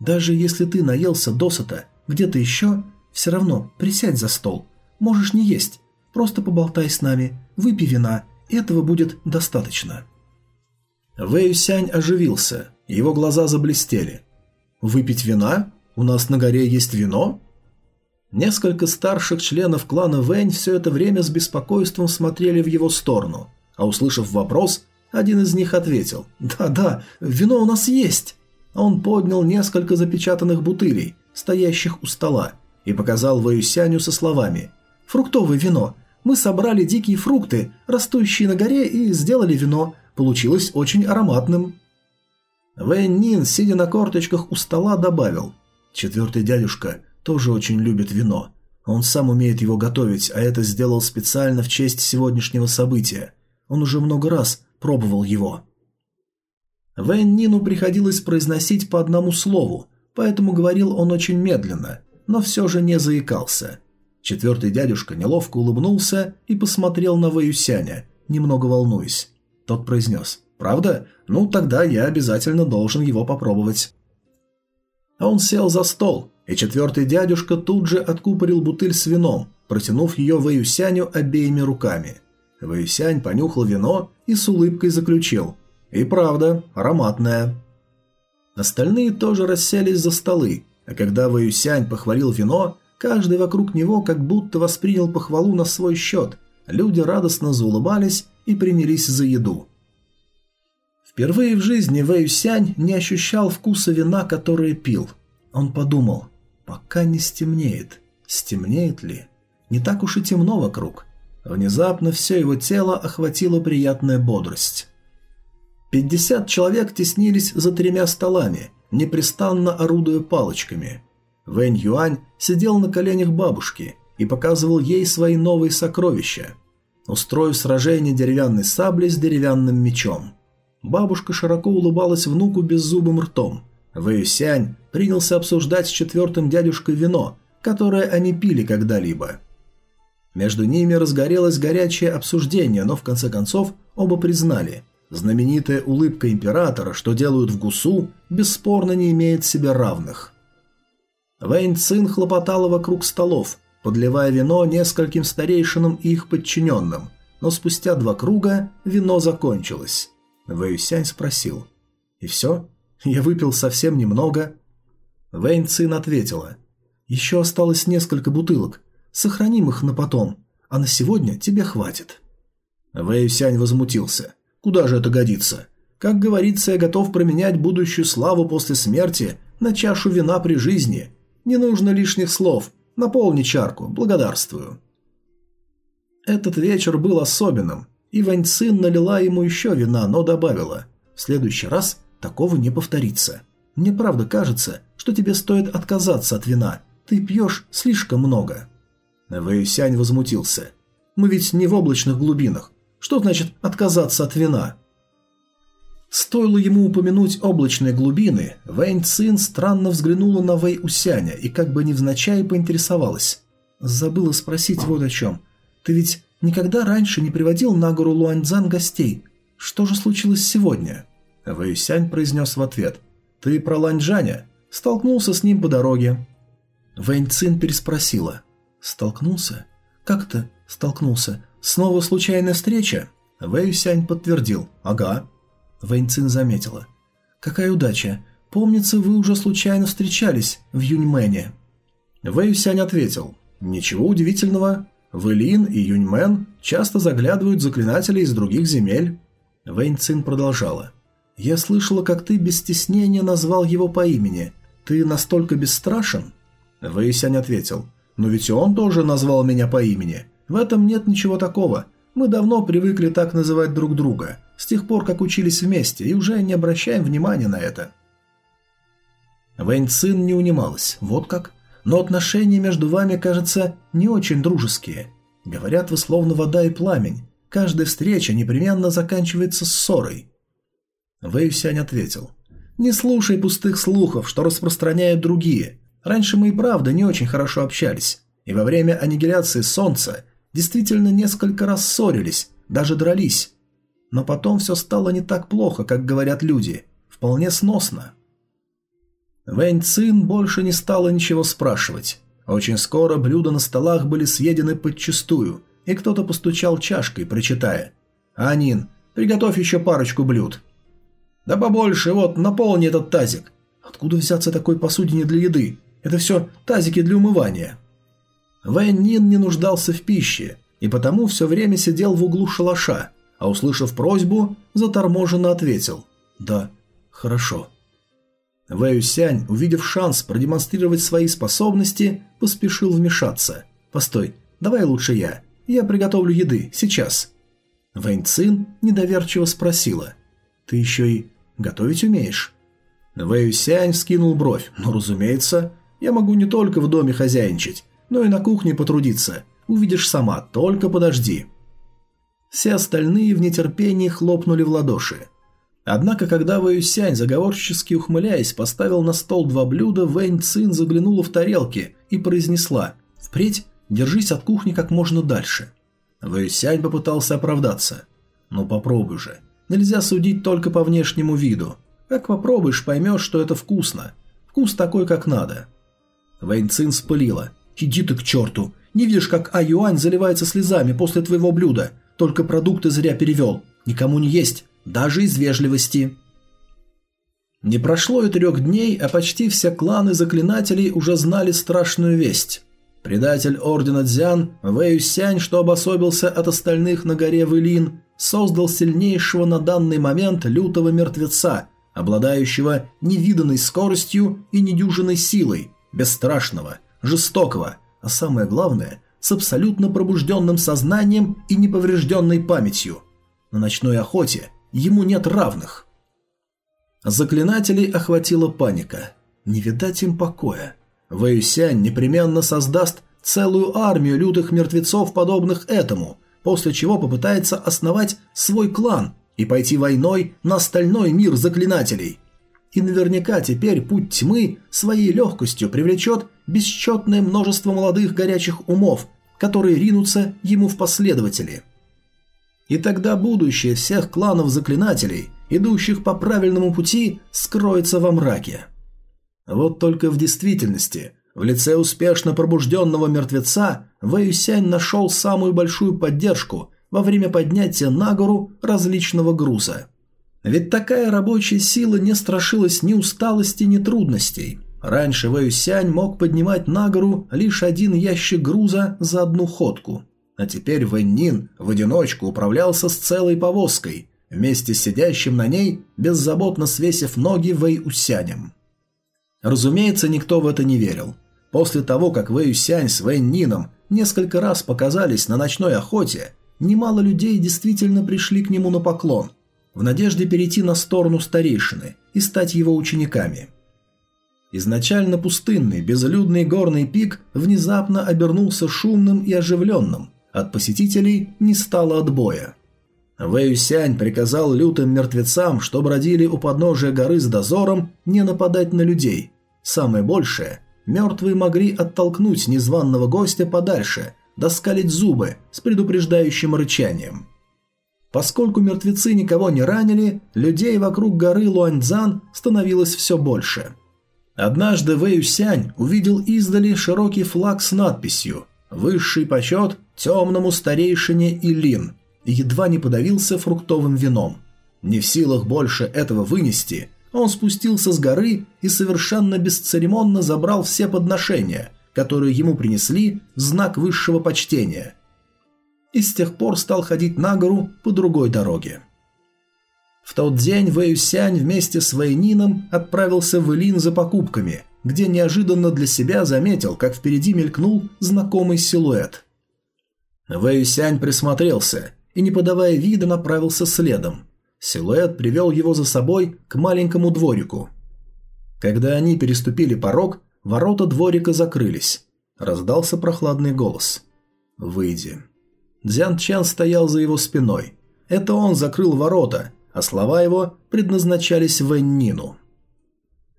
Даже если ты наелся досыта где-то еще, все равно присядь за стол. Можешь не есть, просто поболтай с нами, выпей вина, этого будет достаточно». Вэй Сянь оживился, его глаза заблестели. «Выпить вина? У нас на горе есть вино?» Несколько старших членов клана Вэнь все это время с беспокойством смотрели в его сторону, а услышав вопрос, один из них ответил «Да-да, вино у нас есть». Он поднял несколько запечатанных бутылей, стоящих у стола, и показал Вэюсяню со словами «Фруктовое вино. Мы собрали дикие фрукты, растущие на горе, и сделали вино. Получилось очень ароматным». Вэнь Нин, сидя на корточках у стола, добавил «Четвертый дядюшка тоже очень любит вино. Он сам умеет его готовить, а это сделал специально в честь сегодняшнего события. Он уже много раз пробовал его. Вэн Нину приходилось произносить по одному слову, поэтому говорил он очень медленно, но все же не заикался. Четвертый дядюшка неловко улыбнулся и посмотрел на Вэюсяня, немного волнуясь. Тот произнес «Правда? Ну, тогда я обязательно должен его попробовать». Он сел за стол, и четвертый дядюшка тут же откупорил бутыль с вином, протянув ее Вэюсяню обеими руками. Вэюсянь понюхал вино и с улыбкой заключил. «И правда, ароматное». Остальные тоже расселись за столы, а когда Вэюсянь похвалил вино, каждый вокруг него как будто воспринял похвалу на свой счет. Люди радостно заулыбались и принялись за еду. Впервые в жизни Вэюсянь не ощущал вкуса вина, которое пил. Он подумал, Пока не стемнеет. Стемнеет ли? Не так уж и темно вокруг. Внезапно все его тело охватила приятная бодрость. Пятьдесят человек теснились за тремя столами, непрестанно орудуя палочками. Вэнь Юань сидел на коленях бабушки и показывал ей свои новые сокровища, устроив сражение деревянной сабли с деревянным мечом. Бабушка широко улыбалась внуку беззубым ртом – Вэйсянь принялся обсуждать с четвертым дядюшкой вино, которое они пили когда-либо. Между ними разгорелось горячее обсуждение, но в конце концов оба признали – знаменитая улыбка императора, что делают в Гусу, бесспорно не имеет себе равных. Вэнь Цин хлопотала вокруг столов, подливая вино нескольким старейшинам и их подчиненным, но спустя два круга вино закончилось. Вэйсянь спросил «И все?» Я выпил совсем немного». Вэнь Цин ответила. «Еще осталось несколько бутылок. Сохраним их на потом, а на сегодня тебе хватит». Вэй Сянь возмутился. «Куда же это годится? Как говорится, я готов променять будущую славу после смерти на чашу вина при жизни. Не нужно лишних слов. Наполни чарку. Благодарствую». Этот вечер был особенным, и Вань Цин налила ему еще вина, но добавила «В следующий раз такого не повторится. Мне правда кажется, что тебе стоит отказаться от вина. Ты пьешь слишком много». Вэйсянь возмутился. «Мы ведь не в облачных глубинах. Что значит отказаться от вина?» Стоило ему упомянуть облачные глубины, Вэнь Цин странно взглянула на Вэй Усяня и как бы невзначай поинтересовалась. «Забыла спросить вот о чем. Ты ведь никогда раньше не приводил на гору Луаньцзан гостей. Что же случилось сегодня?» Вэй Сянь произнес в ответ. «Ты про Ланьжаня? Столкнулся с ним по дороге». Вэнь переспросила. «Столкнулся? Как-то столкнулся. Снова случайная встреча?» Вэй Сянь подтвердил. «Ага». Вэнь заметила. «Какая удача. Помнится, вы уже случайно встречались в Юньмэне». Вэй Сянь ответил. «Ничего удивительного. Вэлин и Юньмэн часто заглядывают заклинателей из других земель». Вэнь продолжала. «Я слышала, как ты без стеснения назвал его по имени. Ты настолько бесстрашен?» Вэй Сянь ответил. Но ведь он тоже назвал меня по имени. В этом нет ничего такого. Мы давно привыкли так называть друг друга, с тех пор, как учились вместе, и уже не обращаем внимания на это. Вэнь не унималась. Вот как? Но отношения между вами, кажется, не очень дружеские. Говорят, вы словно вода и пламень. Каждая встреча непременно заканчивается ссорой. Вэй Сянь ответил. Не слушай пустых слухов, что распространяют другие. Раньше мы и правда не очень хорошо общались, и во время аннигиляции Солнца действительно несколько раз ссорились, даже дрались. Но потом все стало не так плохо, как говорят люди, вполне сносно. Вэнь Цин больше не стала ничего спрашивать. Очень скоро блюда на столах были съедены подчистую, и кто-то постучал чашкой, прочитая «Анин, приготовь еще парочку блюд». «Да побольше, вот, наполни этот тазик». «Откуда взяться такой посудине для еды? Это все тазики для умывания. Вэн Нин не нуждался в пище, и потому все время сидел в углу шалаша, а услышав просьбу, заторможенно ответил «Да, хорошо». Вэй Сянь, увидев шанс продемонстрировать свои способности, поспешил вмешаться. «Постой, давай лучше я. Я приготовлю еды, сейчас». Вэнь Цин недоверчиво спросила. «Ты еще и готовить умеешь?» Вэй Сянь вскинул бровь. «Ну, разумеется, я могу не только в доме хозяйничать, но и на кухне потрудиться. Увидишь сама, только подожди». Все остальные в нетерпении хлопнули в ладоши. Однако, когда Вэюсянь, заговорчески ухмыляясь, поставил на стол два блюда, Вэнь Цин заглянула в тарелки и произнесла «Впредь держись от кухни как можно дальше». Вэюсянь попытался оправдаться. «Ну попробуй же. Нельзя судить только по внешнему виду. Как попробуешь, поймешь, что это вкусно. Вкус такой, как надо». Вэнь Цин спылила. «Иди ты к черту! Не видишь, как А Юань заливается слезами после твоего блюда? Только продукты зря перевел. Никому не есть, даже из вежливости». Не прошло и трех дней, а почти все кланы заклинателей уже знали страшную весть. Предатель Ордена Дзян, Вэй Сянь, что обособился от остальных на горе Вэлин, создал сильнейшего на данный момент лютого мертвеца, обладающего невиданной скоростью и недюжиной силой, бесстрашного, жестокого, а самое главное, с абсолютно пробужденным сознанием и неповрежденной памятью. На ночной охоте ему нет равных. Заклинателей охватила паника. Не видать им покоя. Вэюсянь непременно создаст целую армию лютых мертвецов, подобных этому, после чего попытается основать свой клан и пойти войной на остальной мир заклинателей. И наверняка теперь путь тьмы своей легкостью привлечет бесчетное множество молодых горячих умов, которые ринутся ему в последователи. И тогда будущее всех кланов заклинателей, идущих по правильному пути, скроется во мраке. Вот только в действительности, в лице успешно пробужденного мертвеца, Вэюсянь нашел самую большую поддержку во время поднятия на гору различного груза – ведь такая рабочая сила не страшилась ни усталости, ни трудностей. Раньше Вэйсянь мог поднимать на гору лишь один ящик груза за одну ходку. А теперь Вэньнин в одиночку управлялся с целой повозкой. вместе с сидящим на ней, беззаботно свесив ноги Вэй Усянем. Разумеется, никто в это не верил. После того, как Вэй Усянь с Вэй Нином несколько раз показались на ночной охоте, немало людей действительно пришли к нему на поклон, в надежде перейти на сторону старейшины и стать его учениками. Изначально пустынный, безлюдный горный пик внезапно обернулся шумным и оживленным, от посетителей не стало отбоя. Вэйюсянь приказал лютым мертвецам, что бродили у подножия горы с дозором, не нападать на людей. Самое большее, мертвые могли оттолкнуть незваного гостя подальше, доскалить зубы с предупреждающим рычанием. Поскольку мертвецы никого не ранили, людей вокруг горы Луаньцзан становилось все больше. Однажды Вэй Юсянь увидел издали широкий флаг с надписью «Высший почет темному старейшине Илин» и едва не подавился фруктовым вином. Не в силах больше этого вынести, он спустился с горы и совершенно бесцеремонно забрал все подношения, которые ему принесли в знак высшего почтения. И с тех пор стал ходить на гору по другой дороге. В тот день Вэйюсянь вместе с Вэйнином отправился в Илин за покупками, где неожиданно для себя заметил, как впереди мелькнул знакомый силуэт. Вэйюсянь присмотрелся и, не подавая вида, направился следом. Силуэт привел его за собой к маленькому дворику. Когда они переступили порог, ворота дворика закрылись. Раздался прохладный голос. «Выйди». Дзян Чан стоял за его спиной. Это он закрыл ворота, а слова его предназначались Вэньнину.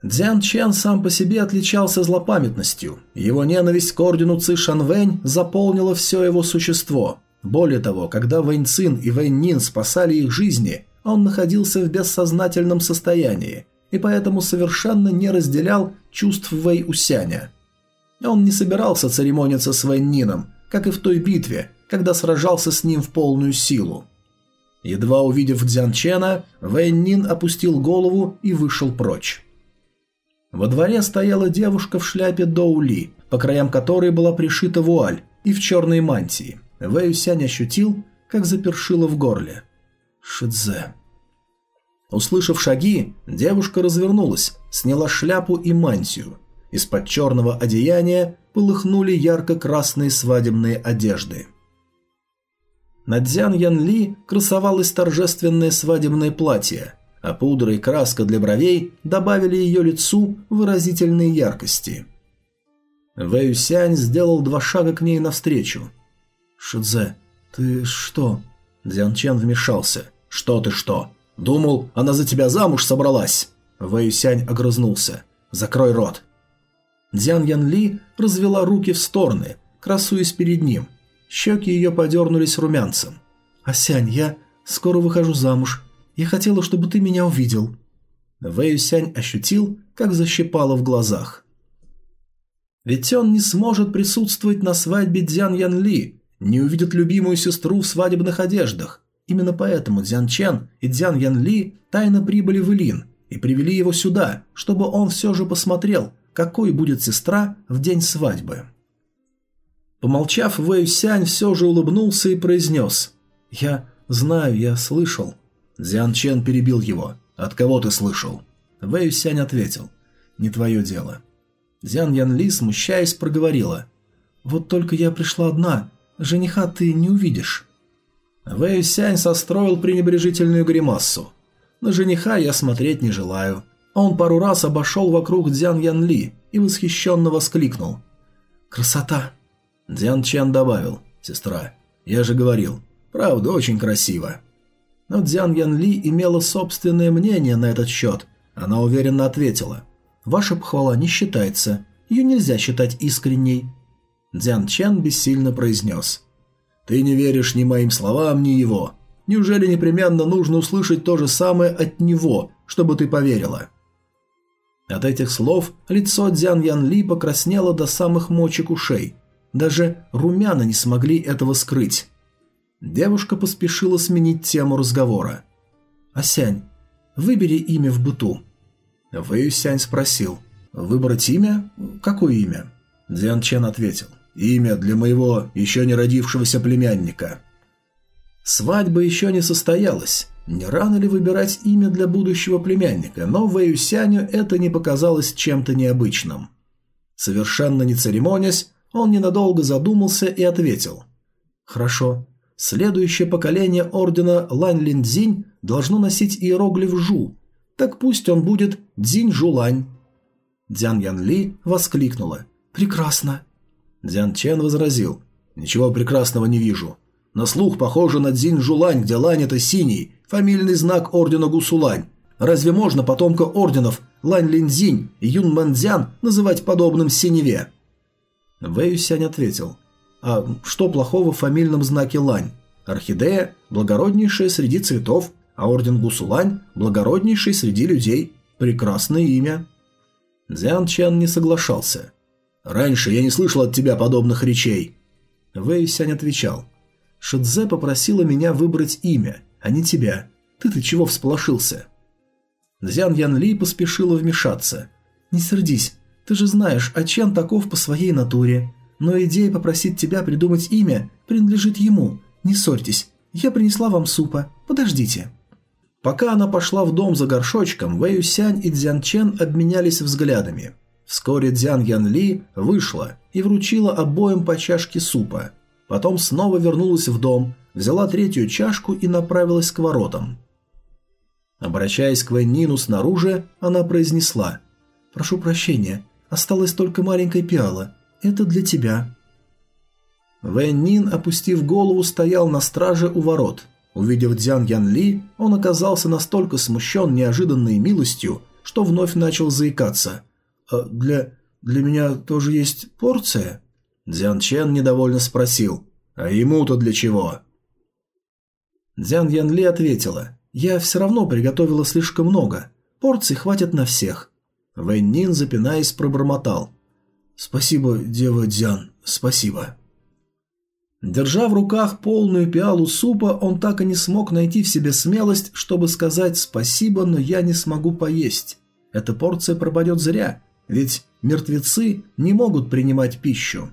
Дзян Чен сам по себе отличался злопамятностью. Его ненависть к ордену Ци Шанвэнь заполнила все его существо. Более того, когда Вэнь Цин и Вэнь Нин спасали их жизни, он находился в бессознательном состоянии и поэтому совершенно не разделял чувств Вэй Усяня. Он не собирался церемониться с Вэнь Нином, как и в той битве, когда сражался с ним в полную силу. Едва увидев Дзян Чена, Вэнь Нин опустил голову и вышел прочь. Во дворе стояла девушка в шляпе Доули, по краям которой была пришита вуаль, и в черной мантии. Вэй Сянь ощутил, как запершило в горле. Шидзе. Услышав шаги, девушка развернулась, сняла шляпу и мантию. Из-под черного одеяния полыхнули ярко-красные свадебные одежды. На Дзян Ян Ли красовалось торжественное свадебное платье, а пудра и краска для бровей добавили ее лицу выразительной яркости. Вэй Сянь сделал два шага к ней навстречу. «Шидзе, ты что?» Дзян Чен вмешался. «Что ты что? Думал, она за тебя замуж собралась?» Вэй Сянь огрызнулся. «Закрой рот!» Дзян Ян Ли развела руки в стороны, красуясь перед ним, Щеки ее подернулись румянцем. «Асянь, я скоро выхожу замуж. Я хотела, чтобы ты меня увидел». Вэй Сянь ощутил, как защипало в глазах. Ведь он не сможет присутствовать на свадьбе Дзян Ян Ли, не увидит любимую сестру в свадебных одеждах. Именно поэтому Дзян Чен и Дзян Ян Ли тайно прибыли в Илин и привели его сюда, чтобы он все же посмотрел, какой будет сестра в день свадьбы. Помолчав, Вэй Сянь все же улыбнулся и произнес. «Я знаю, я слышал». Дзян Чен перебил его. «От кого ты слышал?» Вэй Сянь ответил. «Не твое дело». Дзян Ян Ли, смущаясь, проговорила. «Вот только я пришла одна. Жениха ты не увидишь». Вэй Сянь состроил пренебрежительную гримассу. «На жениха я смотреть не желаю». Он пару раз обошел вокруг Дзян Ян Ли и восхищенно воскликнул. «Красота!» Дзян Чан добавил, «Сестра, я же говорил, правда очень красиво». Но Дзян Ян Ли имела собственное мнение на этот счет. Она уверенно ответила, «Ваша похвала не считается, ее нельзя считать искренней». Дзян Чан бессильно произнес, «Ты не веришь ни моим словам, ни его. Неужели непременно нужно услышать то же самое от него, чтобы ты поверила?» От этих слов лицо Дзян Ян Ли покраснело до самых мочек ушей – даже румяна не смогли этого скрыть. Девушка поспешила сменить тему разговора. «Асянь, выбери имя в быту». Вэйюсянь спросил. «Выбрать имя? Какое имя?» Дзян Чен ответил. «Имя для моего еще не родившегося племянника». Свадьба еще не состоялась, Не рано ли выбирать имя для будущего племянника, но Вэюсяню это не показалось чем-то необычным. Совершенно не церемонясь, он ненадолго задумался и ответил. «Хорошо. Следующее поколение ордена Лань Линдзинь должно носить иероглиф Жу. Так пусть он будет Дзинь Жулань». Дзян Ян Ли воскликнула. «Прекрасно». Дзян Чен возразил. «Ничего прекрасного не вижу. На слух похоже на Дзинь Жулань, где лань это синий, фамильный знак ордена Гусулань. Разве можно потомка орденов Лань Линзинь и Юн Мэнцзян называть подобным синеве? Вэй Сянь ответил. А что плохого в фамильном знаке Лань? Орхидея – благороднейшая среди цветов, а орден Гусулань – благороднейший среди людей. Прекрасное имя. Дзян Чан не соглашался. «Раньше я не слышал от тебя подобных речей». Вэй Сянь отвечал. Шидзе попросила меня выбрать имя, а не тебя. Ты-то чего всполошился?» Дзян Ян Ли поспешила вмешаться. «Не сердись, ты же знаешь, а Чен таков по своей натуре. Но идея попросить тебя придумать имя принадлежит ему. Не ссорьтесь, я принесла вам супа. Подождите». Пока она пошла в дом за горшочком, Вэй Сянь и Дзян Чен обменялись взглядами. Вскоре Дзян Ян Ли вышла и вручила обоим по чашке супа – Потом снова вернулась в дом, взяла третью чашку и направилась к воротам. Обращаясь к Вэннину снаружи, она произнесла «Прошу прощения, осталась только маленькая пиала. Это для тебя». Вэннин, опустив голову, стоял на страже у ворот. Увидев Дзян Ян Ли, он оказался настолько смущен неожиданной милостью, что вновь начал заикаться. «А для... для меня тоже есть порция?» Дзян Чен недовольно спросил, «А ему-то для чего?» Дзян Ян Ли ответила, «Я все равно приготовила слишком много. Порций хватит на всех». Вэнь Нин, запинаясь, пробормотал, «Спасибо, дева Дзян, спасибо». Держа в руках полную пиалу супа, он так и не смог найти в себе смелость, чтобы сказать «спасибо, но я не смогу поесть». Эта порция пропадет зря, ведь мертвецы не могут принимать пищу.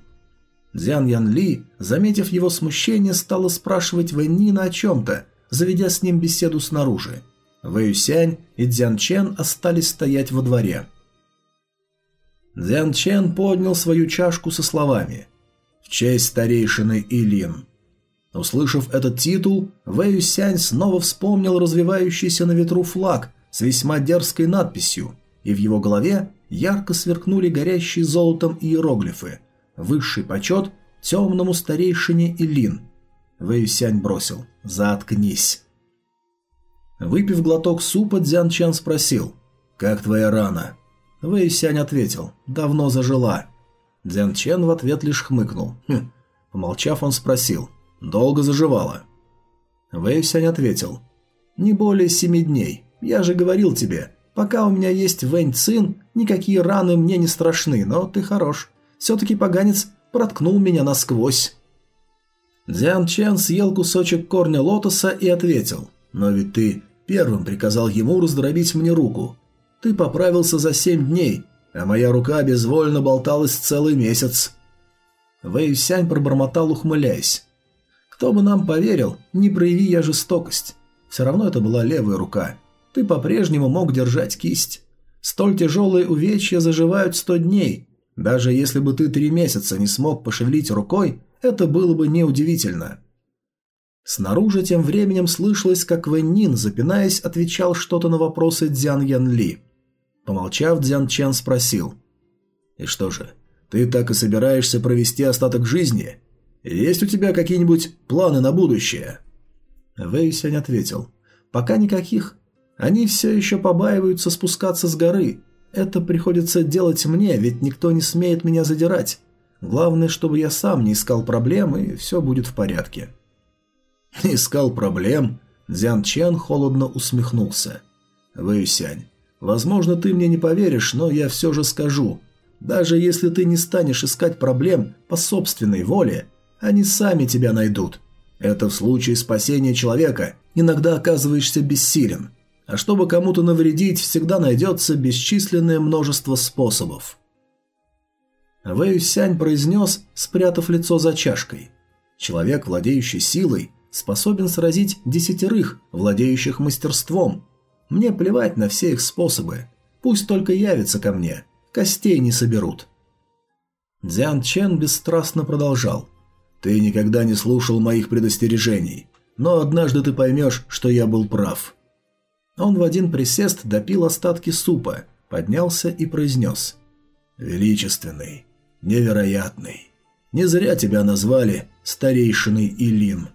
Дзян Ян Ли, заметив его смущение, стала спрашивать Вэньнина о чем-то, заведя с ним беседу снаружи. Вэйюсянь и Дзян Чен остались стоять во дворе. Дзян Чен поднял свою чашку со словами «В честь старейшины Илин». Услышав этот титул, Вэйюсянь снова вспомнил развивающийся на ветру флаг с весьма дерзкой надписью, и в его голове ярко сверкнули горящие золотом иероглифы – Высший почет темному старейшине Илин. Вэйсянь бросил. «Заткнись». Выпив глоток супа, Дзян Чан спросил. «Как твоя рана?» Вэйсянь ответил. «Давно зажила». Дзян Чен в ответ лишь хмыкнул. Хм. Помолчав, он спросил. «Долго заживала?» Вэйсянь ответил. «Не более семи дней. Я же говорил тебе, пока у меня есть Вэнь Цин, никакие раны мне не страшны, но ты хорош. Все-таки поганец проткнул меня насквозь. Дзян Чен съел кусочек корня лотоса и ответил. «Но ведь ты первым приказал ему раздробить мне руку. Ты поправился за семь дней, а моя рука безвольно болталась целый месяц». Вэй Сянь пробормотал, ухмыляясь. «Кто бы нам поверил, не прояви я жестокость. Все равно это была левая рука. Ты по-прежнему мог держать кисть. Столь тяжелые увечья заживают сто дней, даже если бы ты три месяца не смог пошевелить рукой, это было бы неудивительно. Снаружи тем временем слышалось, как Вэнь запинаясь, отвечал что-то на вопросы Дзян Ян Ли. Помолчав, Дзян Чен спросил. «И что же, ты так и собираешься провести остаток жизни? Есть у тебя какие-нибудь планы на будущее?» Вэй Сянь ответил. «Пока никаких. Они все еще побаиваются спускаться с горы, это приходится делать мне, ведь никто не смеет меня задирать. Главное, чтобы я сам не искал проблем, и все будет в порядке». «Искал проблем?» Дзян Чен холодно усмехнулся. «Вэйсянь, возможно, ты мне не поверишь, но я все же скажу. Даже если ты не станешь искать проблем по собственной воле, они сами тебя найдут. Это в случае спасения человека иногда оказываешься бессилен. А чтобы кому-то навредить, всегда найдется бесчисленное множество способов. Вэй Сянь произнес, спрятав лицо за чашкой. Человек, владеющий силой, способен сразить десятерых, владеющих мастерством. Мне плевать на все их способы. Пусть только явятся ко мне. Костей не соберут. Дзян Чен бесстрастно продолжал. «Ты никогда не слушал моих предостережений, но однажды ты поймешь, что я был прав». Он в один присест допил остатки супа, поднялся и произнес. «Величественный, невероятный. Не зря тебя назвали старейшиной Илин».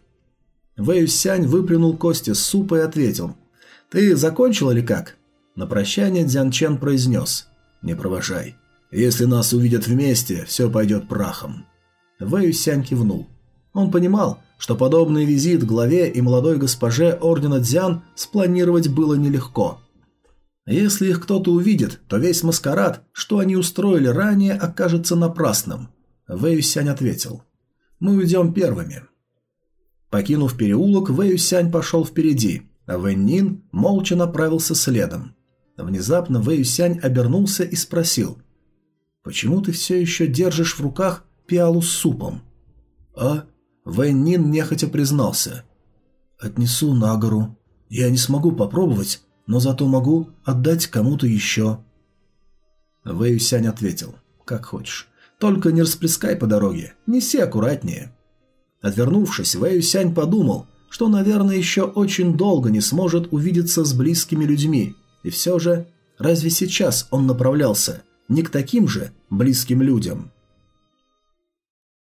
Вэйюсянь выплюнул кости с супа и ответил. «Ты закончил или как?» На прощание Дзян Чен произнес. «Не провожай. Если нас увидят вместе, все пойдет прахом». Вэйюсянь кивнул. Он понимал, что подобный визит главе и молодой госпоже Ордена Дзян спланировать было нелегко. Если их кто-то увидит, то весь маскарад, что они устроили ранее, окажется напрасным. Вэйюсянь ответил. «Мы уйдем первыми». Покинув переулок, Вэйюсянь пошел впереди, а Вэньнин молча направился следом. Внезапно Вэйюсянь обернулся и спросил. «Почему ты все еще держишь в руках пиалу с супом?» «А?» Вэнь Нин нехотя признался. «Отнесу на гору. Я не смогу попробовать, но зато могу отдать кому-то еще». Вэй ответил. «Как хочешь. Только не расплескай по дороге. Неси аккуратнее». Отвернувшись, Вэй подумал, что, наверное, еще очень долго не сможет увидеться с близкими людьми. И все же, разве сейчас он направлялся не к таким же близким людям –